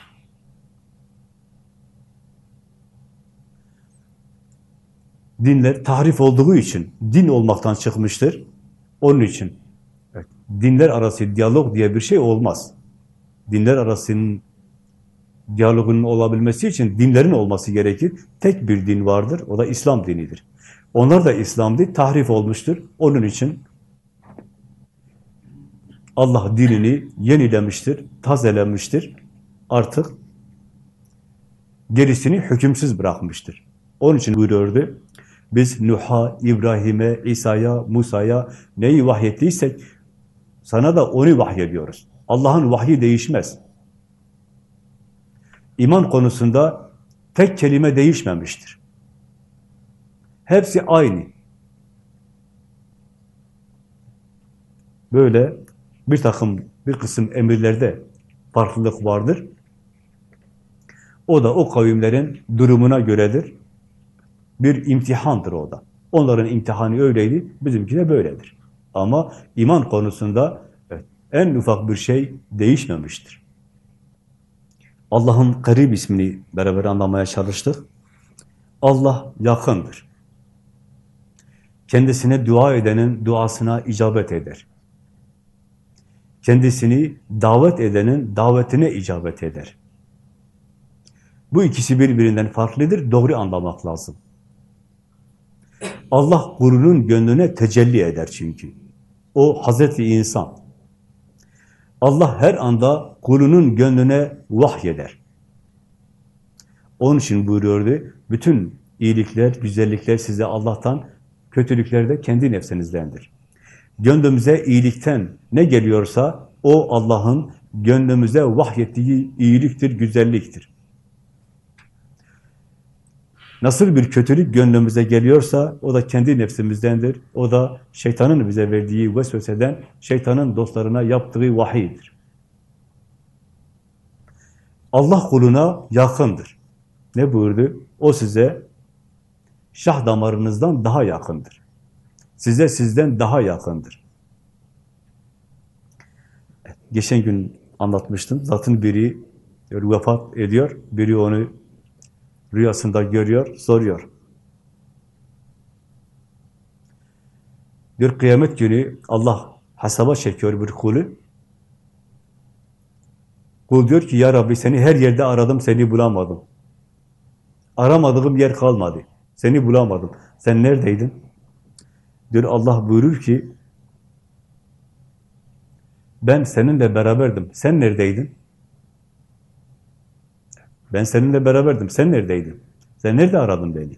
Dinler tahrif olduğu için din olmaktan çıkmıştır. Onun için evet, dinler arası diyalog diye bir şey olmaz. Dinler arasının diyalogunun olabilmesi için dinlerin olması gerekir. Tek bir din vardır, o da İslam dinidir. Onlar da İslam'dı, tahrif olmuştur. Onun için Allah dinini yenilemiştir, tazelemiştir. Artık gerisini hükümsüz bırakmıştır. Onun için buyuruyordu, biz Nuh'a, İbrahim'e, İsa'ya, Musa'ya neyi vahyettiysek sana da onu vahyediyoruz. Allah'ın vahyi değişmez. İman konusunda tek kelime değişmemiştir. Hepsi aynı. Böyle bir takım, bir kısım emirlerde farklılık vardır. O da o kavimlerin durumuna göredir. Bir imtihandır o da. Onların imtihanı öyleydi, bizimki de böyledir. Ama iman konusunda evet, en ufak bir şey değişmemiştir. Allah'ın Karib ismini beraber anlamaya çalıştık. Allah yakındır. Kendisine dua edenin duasına icabet eder. Kendisini davet edenin davetine icabet eder. Bu ikisi birbirinden farklıdır, doğru anlamak lazım. Allah kulunun gönlüne tecelli eder çünkü. O Hazreti insan. Allah her anda kulunun gönlüne vahyeder. Onun için buyuruyordu, bütün iyilikler, güzellikler size Allah'tan, kötülükler de kendi nefsinizdendir. Gönlümüze iyilikten ne geliyorsa o Allah'ın gönlümüze vahyettiği iyiliktir, güzelliktir. Nasıl bir kötülük gönlümüze geliyorsa o da kendi nefsimizdendir. O da şeytanın bize verdiği vesveseden, şeytanın dostlarına yaptığı vahiydir. Allah kuluna yakındır. Ne buyurdu? O size şah damarınızdan daha yakındır. Size sizden daha yakındır. Geçen gün anlatmıştım. Zatın biri vefat ediyor. Biri onu rüyasında görüyor, soruyor. Bir kıyamet günü Allah hesaba çekiyor bir kulü. Kul diyor ki, Ya Rabbi seni her yerde aradım, seni bulamadım. Aramadığım yer kalmadı. Seni bulamadım. Sen neredeydin? Diyor Allah buyurur ki, ben seninle beraberdim. Sen neredeydin? Ben seninle beraberdim. Sen neredeydin? Sen nerede aradın beni?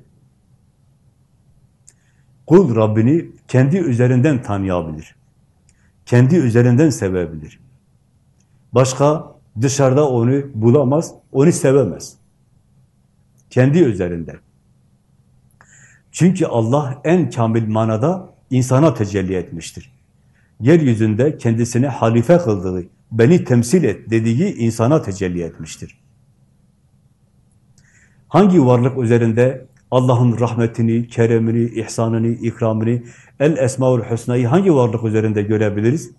Kul Rabbini kendi üzerinden tanıyabilir. Kendi üzerinden sevebilir. Başka dışarıda onu bulamaz, onu sevemez. Kendi üzerinden. Çünkü Allah en kamil manada insana tecelli etmiştir. Yeryüzünde kendisine halife kıldığı, beni temsil et dediği insana tecelli etmiştir. Hangi varlık üzerinde Allah'ın rahmetini, keremini, ihsanını, ikramını, el esmaül husnayı hangi varlık üzerinde görebiliriz?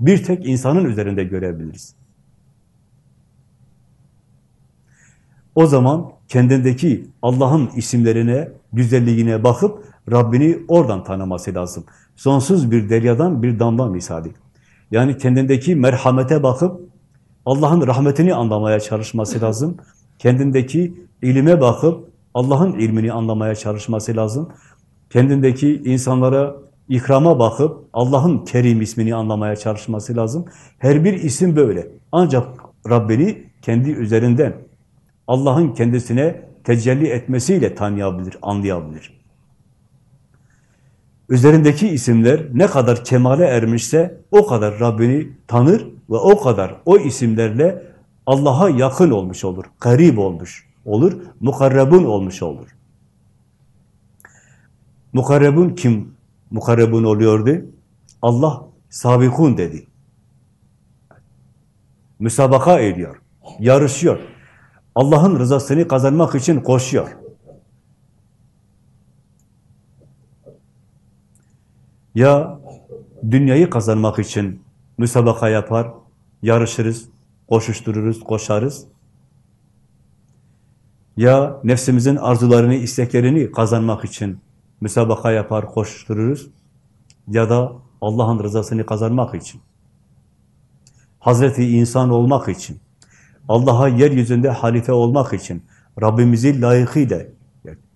Bir tek insanın üzerinde görebiliriz. O zaman kendindeki Allah'ın isimlerine, güzelliğine bakıp Rabbini oradan tanıması lazım. Sonsuz bir deryadan bir damla misali. Yani kendindeki merhamete bakıp Allah'ın rahmetini anlamaya çalışması lazım. Kendindeki ilime bakıp Allah'ın ilmini anlamaya çalışması lazım. Kendindeki insanlara ikrama bakıp Allah'ın Kerim ismini anlamaya çalışması lazım. Her bir isim böyle. Ancak Rabbini kendi üzerinden Allah'ın kendisine tecelli etmesiyle tanıyabilir, anlayabilir. Üzerindeki isimler ne kadar kemale ermişse o kadar Rabbini tanır ve o kadar o isimlerle Allah'a yakın olmuş olur, garip olmuş olur, mukarrebun olmuş olur. Mukarrebun kim mukarrebun oluyordu? Allah sabikun dedi. Müsabaka ediyor, yarışıyor. Allah'ın rızasını kazanmak için koşuyor. Ya dünyayı kazanmak için müsabaka yapar, yarışırız, koşuştururuz, koşarız. Ya nefsimizin arzularını, isteklerini kazanmak için müsabaka yapar, koşuştururuz. Ya da Allah'ın rızasını kazanmak için. Hazreti insan olmak için. Allah'a yeryüzünde halife olmak için. Rabbimizi layıkıyla,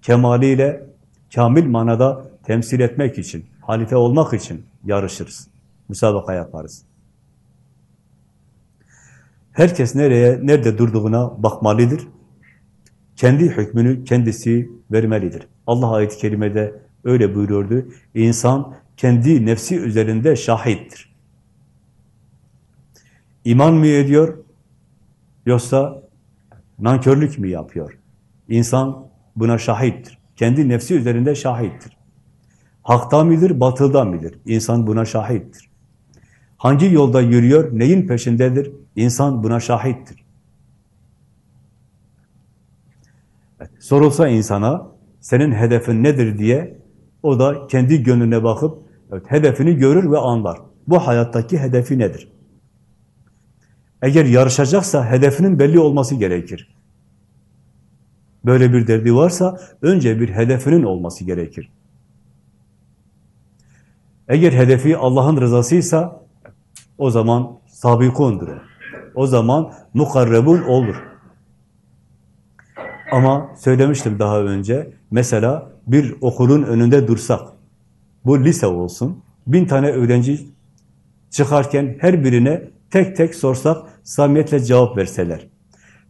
kemaliyle, kamil manada temsil etmek için, halife olmak için yarışırız. Müsabaka yaparız. Herkes nereye, nerede durduğuna bakmalıdır. Kendi hükmünü kendisi vermelidir. Allah ayet-i kerimede öyle buyuruyordu. İnsan kendi nefsi üzerinde şahittir. İman mı ediyor? Yoksa nankörlük mü yapıyor? İnsan buna şahittir. Kendi nefsi üzerinde şahittir. Hakta mıdır, batılda mıdır? İnsan buna şahittir. Hangi yolda yürüyor, neyin peşindedir? İnsan buna şahittir. sorulsa insana, senin hedefin nedir diye, o da kendi gönlüne bakıp, evet, hedefini görür ve anlar. Bu hayattaki hedefi nedir? Eğer yarışacaksa hedefinin belli olması gerekir. Böyle bir derdi varsa önce bir hedefinin olması gerekir. Eğer hedefi Allah'ın rızasıysa o zaman sabikundur. O zaman mukarrebun olur. Ama söylemiştim daha önce, mesela bir okulun önünde dursak, bu lise olsun, bin tane öğrenci çıkarken her birine tek tek sorsak, samimiyetle cevap verseler.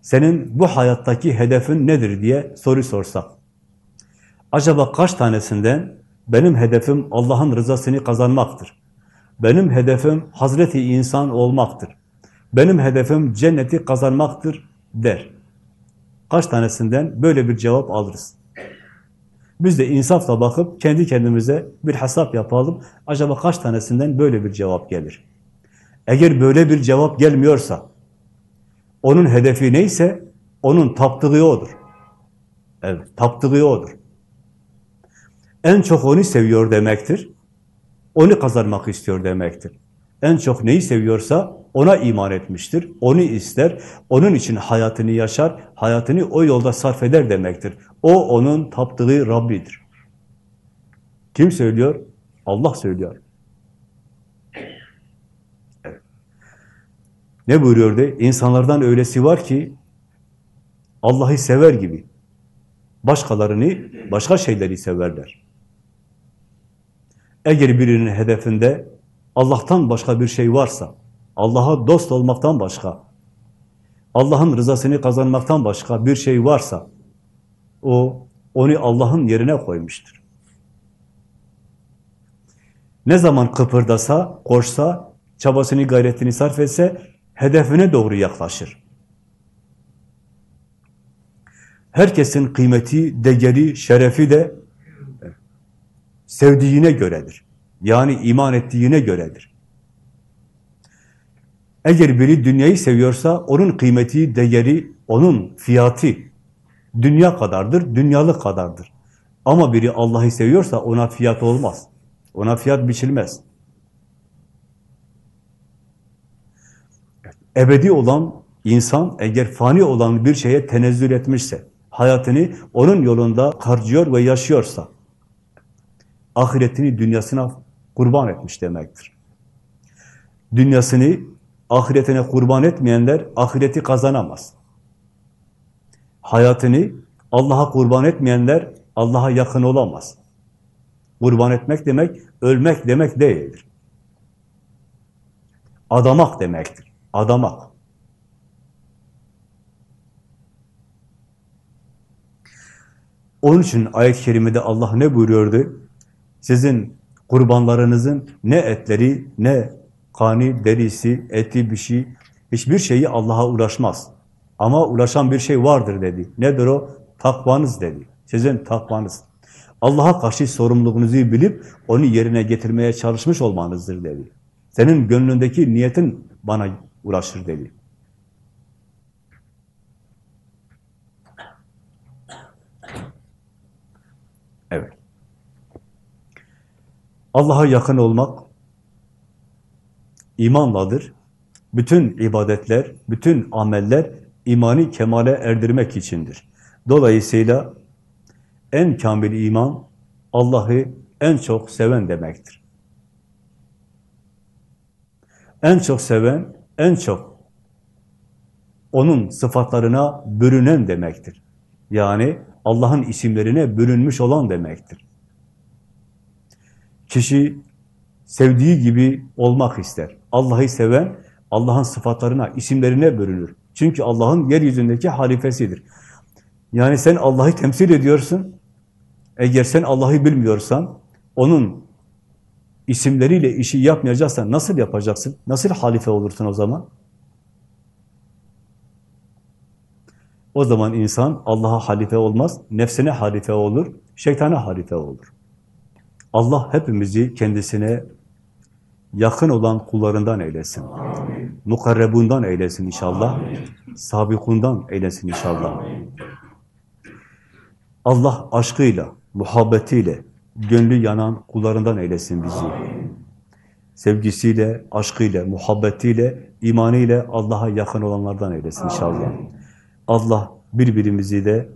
Senin bu hayattaki hedefin nedir diye soru sorsak. Acaba kaç tanesinden benim hedefim Allah'ın rızasını kazanmaktır. Benim hedefim Hazreti insan olmaktır. Benim hedefim cenneti kazanmaktır der. Kaç tanesinden böyle bir cevap alırız. Biz de insafla bakıp kendi kendimize bir hesap yapalım. Acaba kaç tanesinden böyle bir cevap gelir? Eğer böyle bir cevap gelmiyorsa, onun hedefi neyse, onun taptığı odur. Evet, taptığı odur. En çok onu seviyor demektir. Onu kazanmak istiyor demektir. En çok neyi seviyorsa ona iman etmiştir. Onu ister, onun için hayatını yaşar, hayatını o yolda sarf eder demektir. O onun taptığı Rabbidir. Kim söylüyor? Allah söylüyor. Evet. Ne buyuruyordu? İnsanlardan öylesi var ki Allah'ı sever gibi başkalarını, başka şeyleri severler. Eğer birinin hedefinde Allah'tan başka bir şey varsa, Allah'a dost olmaktan başka, Allah'ın rızasını kazanmaktan başka bir şey varsa, o, onu Allah'ın yerine koymuştur. Ne zaman kıpırdasa, koşsa, çabasını, gayretini sarf etse, hedefine doğru yaklaşır. Herkesin kıymeti, değeri, şerefi de sevdiğine göredir. Yani iman ettiğine göredir. Eğer biri dünyayı seviyorsa onun kıymeti, değeri, onun fiyatı dünya kadardır, dünyalık kadardır. Ama biri Allah'ı seviyorsa ona fiyat olmaz. Ona fiyat biçilmez. Ebedi olan insan eğer fani olan bir şeye tenezzül etmişse, hayatını onun yolunda harcıyor ve yaşıyorsa, ahiretini dünyasına kurban etmiş demektir. Dünyasını ahiretine kurban etmeyenler ahireti kazanamaz. Hayatını Allah'a kurban etmeyenler Allah'a yakın olamaz. Kurban etmek demek, ölmek demek değildir. Adamak demektir. Adamak. Onun için ayet-i kerimede Allah ne buyuruyordu? Sizin kurbanlarınızın ne etleri, ne kani, derisi, eti bir şey, hiçbir şeyi Allah'a ulaşmaz. Ama ulaşan bir şey vardır dedi. Nedir o? Takvanız dedi. Sizin takvanız. Allah'a karşı sorumluluğunuzu bilip onu yerine getirmeye çalışmış olmanızdır dedi. Senin gönlündeki niyetin bana ulaşır dedi. Evet. Allah'a yakın olmak imanladır. Bütün ibadetler, bütün ameller imani kemale erdirmek içindir. Dolayısıyla en kamil iman Allah'ı en çok seven demektir. En çok seven, en çok onun sıfatlarına bürünen demektir. Yani Allah'ın isimlerine bürünmüş olan demektir. Kişi sevdiği gibi olmak ister. Allah'ı seven, Allah'ın sıfatlarına, isimlerine bürünür. Çünkü Allah'ın yeryüzündeki halifesidir. Yani sen Allah'ı temsil ediyorsun. Eğer sen Allah'ı bilmiyorsan, onun isimleriyle işi yapmayacaksan nasıl yapacaksın? Nasıl halife olursun o zaman? O zaman insan Allah'a halife olmaz, nefsine halife olur, şeytana halife olur. Allah hepimizi kendisine yakın olan kullarından eylesin. Amin. Mukarrebundan eylesin inşallah. Amin. Sabikundan eylesin inşallah. Amin. Allah aşkıyla, muhabbetiyle, gönlü yanan kullarından eylesin bizi. Amin. Sevgisiyle, aşkıyla, muhabbetiyle, imanıyla Allah'a yakın olanlardan eylesin inşallah. Amin. Allah birbirimizi de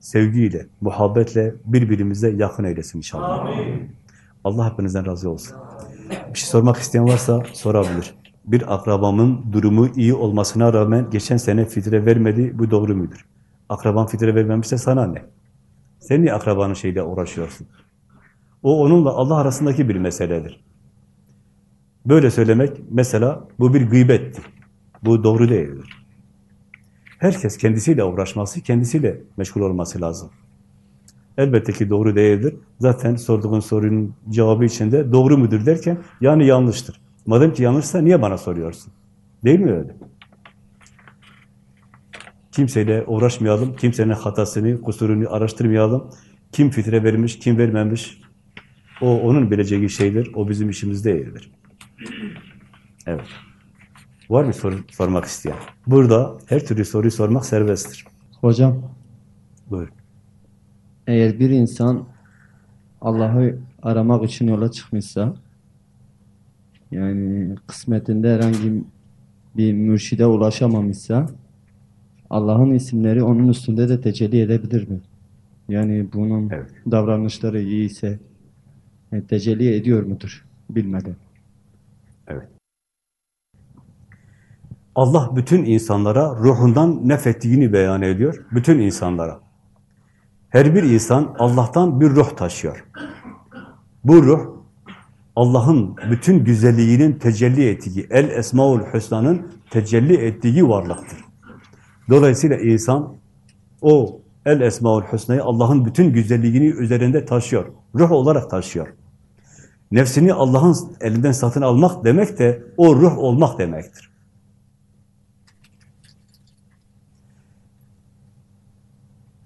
sevgiyle, muhabbetle birbirimize yakın eylesin inşallah. Amin. Allah hepinizden razı olsun. Bir şey sormak isteyen varsa sorabilir. Bir akrabamın durumu iyi olmasına rağmen geçen sene fitre vermedi, bu doğru mudur? Akraban fitre vermemişse sana ne? Sen niye akrabanın şeyle uğraşıyorsun? O onunla Allah arasındaki bir meseledir. Böyle söylemek mesela bu bir gıybettir. Bu doğru değildir. Herkes kendisiyle uğraşması, kendisiyle meşgul olması lazım. Elbette ki doğru değildir. Zaten sorduğun sorunun cevabı içinde doğru mudur derken yani yanlıştır. Madem ki yanlışsa niye bana soruyorsun? Değil mi öyle? Kimseyle uğraşmayalım, kimsenin hatasını, kusurunu araştırmayalım. Kim fitre vermiş, kim vermemiş, o onun bileceği şeydir, o bizim işimiz değildir. Evet. Var mı soru sormak isteyen? Burada her türlü soruyu sormak serbesttir. Hocam, Buyurun. Eğer bir insan Allah'ı aramak için yola çıkmışsa, yani kısmetinde herhangi bir mürşide ulaşamamışsa, Allah'ın isimleri onun üstünde de tecelli edebilir mi? Yani bunun Evet. davranışları iyiyse e, tecelli ediyor mudur? Bilmeden. Evet. Allah bütün insanlara ruhundan nefettiğini beyan ediyor. Bütün insanlara. Her bir insan Allah'tan bir ruh taşıyor. Bu ruh Allah'ın bütün güzelliğinin tecelli ettiği, El Esmaül Hüsna'nın tecelli ettiği varlıktır. Dolayısıyla insan o El Esmaül Hüsna'yı Allah'ın bütün güzelliğini üzerinde taşıyor. Ruh olarak taşıyor. Nefsini Allah'ın elinden satın almak demek de o ruh olmak demektir.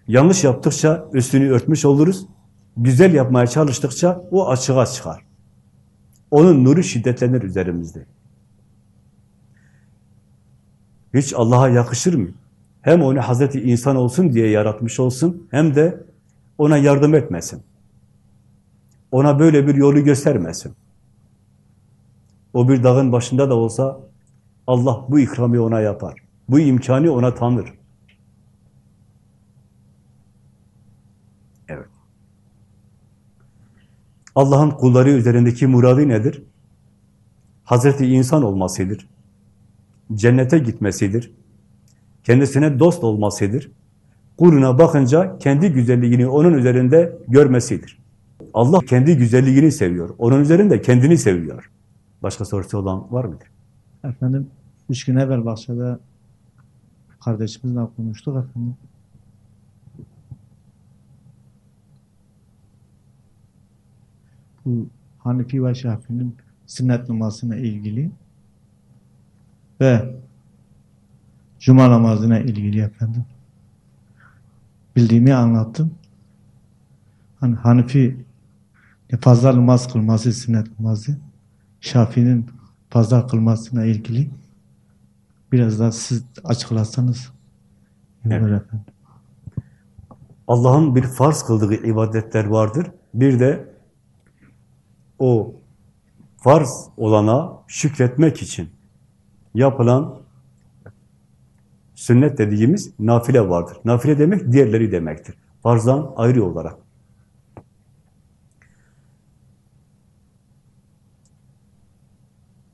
Yanlış yaptıkça üstünü örtmüş oluruz. Güzel yapmaya çalıştıkça o açığa çıkar. Onun nuru şiddetlenir üzerimizde. Hiç Allah'a yakışır mı? Hem onu Hazreti insan olsun diye yaratmış olsun, hem de ona yardım etmesin. Ona böyle bir yolu göstermesin. O bir dağın başında da olsa Allah bu ikrami ona yapar. Bu imkanı ona tanır. Allah'ın kulları üzerindeki muradı nedir? Hazreti insan olmasıdır. Cennete gitmesidir. Kendisine dost olmasıdır. Kuluna bakınca kendi güzelliğini onun üzerinde görmesidir. Allah kendi güzelliğini seviyor. Onun üzerinde kendini seviyor. Başka sorusu olan var mıdır? Efendim, üç gün evvel bahçede kardeşimizle konuştuk efendim. Bu Hanifi ve Şafii'nin sünnet namazına ilgili ve Cuma namazına ilgili efendim. Bildiğimi anlattım. Hani Hanifi fazla namaz kılması sünnet namazı. Şafii'nin fazla kılmasına ilgili biraz daha siz açıklasanız olur efendim. Allah'ın bir farz kıldığı ibadetler vardır. Bir de o farz olana şükretmek için yapılan sünnet dediğimiz nafile vardır. Nafile demek diğerleri demektir. Farzdan ayrı olarak.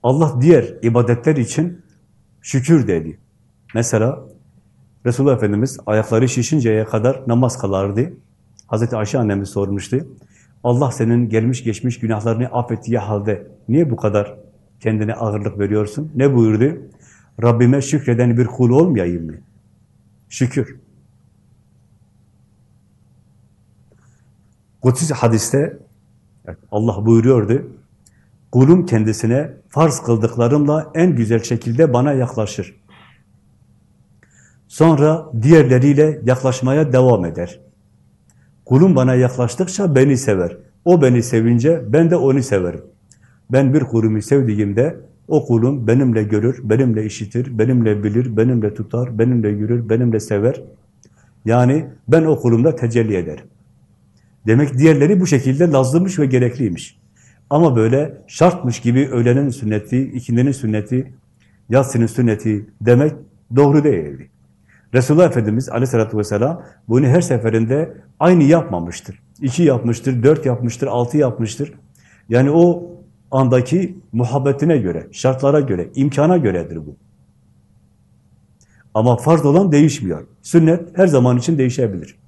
Allah diğer ibadetler için şükür dedi. Mesela Resulullah Efendimiz ayakları şişinceye kadar namaz kılardı. Hazreti Ayşe annemiz sormuştu. Allah senin gelmiş geçmiş günahlarını affettiği halde niye bu kadar kendine ağırlık veriyorsun? Ne buyurdu? Rabbime şükreden bir kul olmayayım mı? Şükür. Kutsi hadiste Allah buyuruyordu. Kulum kendisine farz kıldıklarımla en güzel şekilde bana yaklaşır. Sonra diğerleriyle yaklaşmaya devam eder. Kulum bana yaklaştıkça beni sever. O beni sevince ben de onu severim. Ben bir kulumu sevdiğimde o kulum benimle görür, benimle işitir, benimle bilir, benimle tutar, benimle yürür, benimle sever. Yani ben o kulumda tecelli ederim. Demek diğerleri bu şekilde lazımmış ve gerekliymiş. Ama böyle şartmış gibi öğlenin sünneti, ikindinin sünneti, yatsının sünneti demek doğru değildi. Resulullah Efendimiz aleyhissalatü vesselam bunu her seferinde aynı yapmamıştır. İki yapmıştır, dört yapmıştır, altı yapmıştır. Yani o andaki muhabbetine göre, şartlara göre, imkana göredir bu. Ama farz olan değişmiyor. Sünnet her zaman için değişebilir.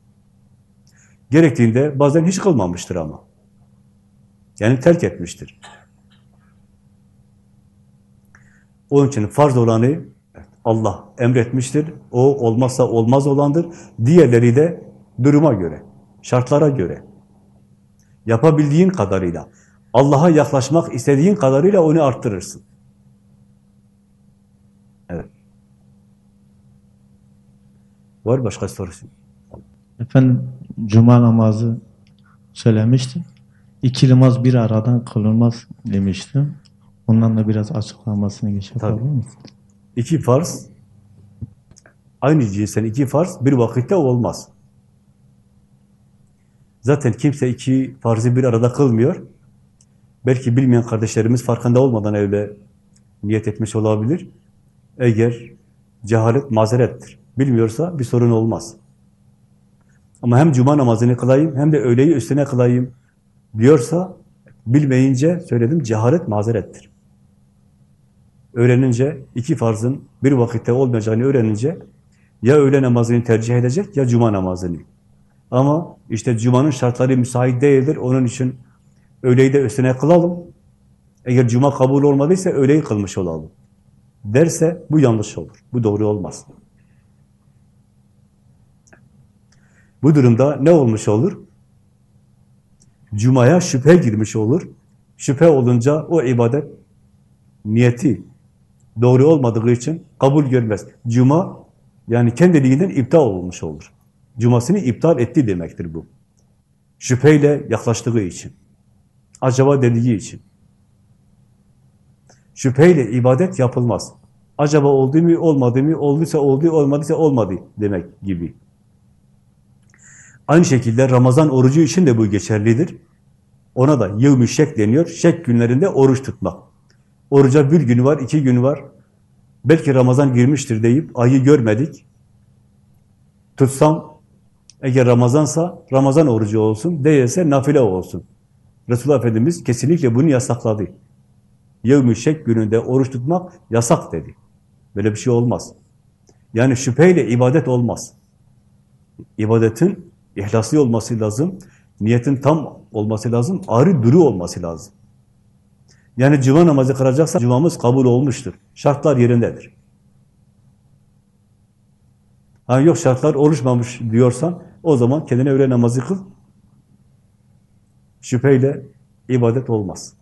Gerektiğinde bazen hiç kılmamıştır ama. Yani terk etmiştir. Onun için farz olanı Allah emretmiştir. O olmazsa olmaz olandır. Diğerleri de duruma göre, şartlara göre. Yapabildiğin kadarıyla, Allah'a yaklaşmak istediğin kadarıyla onu arttırırsın. Evet. Var başka sorusu? Efendim cuma namazı söylemiştim. İki namaz bir aradan kılınmaz demiştim. Ondan da biraz açıklamasını geç Tabii. İki farz, aynı cinsten iki farz bir vakitte olmaz. Zaten kimse iki farzı bir arada kılmıyor. Belki bilmeyen kardeşlerimiz farkında olmadan öyle niyet etmiş olabilir. Eğer cehalet mazerettir. Bilmiyorsa bir sorun olmaz. Ama hem cuma namazını kılayım hem de öğleyi üstüne kılayım diyorsa bilmeyince söyledim cehalet mazerettir. Öğrenince iki farzın bir vakitte olmayacağını öğrenince ya öğle namazını tercih edecek ya cuma namazını. Ama işte cumanın şartları müsait değildir. Onun için öğleyi de üstüne kılalım. Eğer cuma kabul olmadıysa öğleyi kılmış olalım. Derse bu yanlış olur. Bu doğru olmaz. Bu durumda ne olmuş olur? Cuma'ya şüphe girmiş olur. Şüphe olunca o ibadet niyeti doğru olmadığı için kabul görmez. Cuma yani kendiliğinden iptal olmuş olur. Cumasını iptal etti demektir bu. Şüpheyle yaklaştığı için. Acaba dediği için. Şüpheyle ibadet yapılmaz. Acaba oldu mu, olmadı mı, olduysa oldu, olmadıysa olmadı demek gibi. Aynı şekilde Ramazan orucu için de bu geçerlidir. Ona da yevmi şek deniyor. Şek günlerinde oruç tutmak. Oruca bir günü var, iki günü var. Belki Ramazan girmiştir deyip ayı görmedik. Tutsam, eğer Ramazansa Ramazan orucu olsun, değilse nafile olsun. Resulullah Efendimiz kesinlikle bunu yasakladı. Yevmi şek gününde oruç tutmak yasak dedi. Böyle bir şey olmaz. Yani şüpheyle ibadet olmaz. İbadetin ihlaslı olması lazım, niyetin tam olması lazım, arı duru olması lazım. Yani cuma namazı kılacaksa cumamız kabul olmuştur. Şartlar yerindedir. Ha yok şartlar oluşmamış diyorsan o zaman kendine öğle namazı kıl. Şüpheyle ibadet olmaz.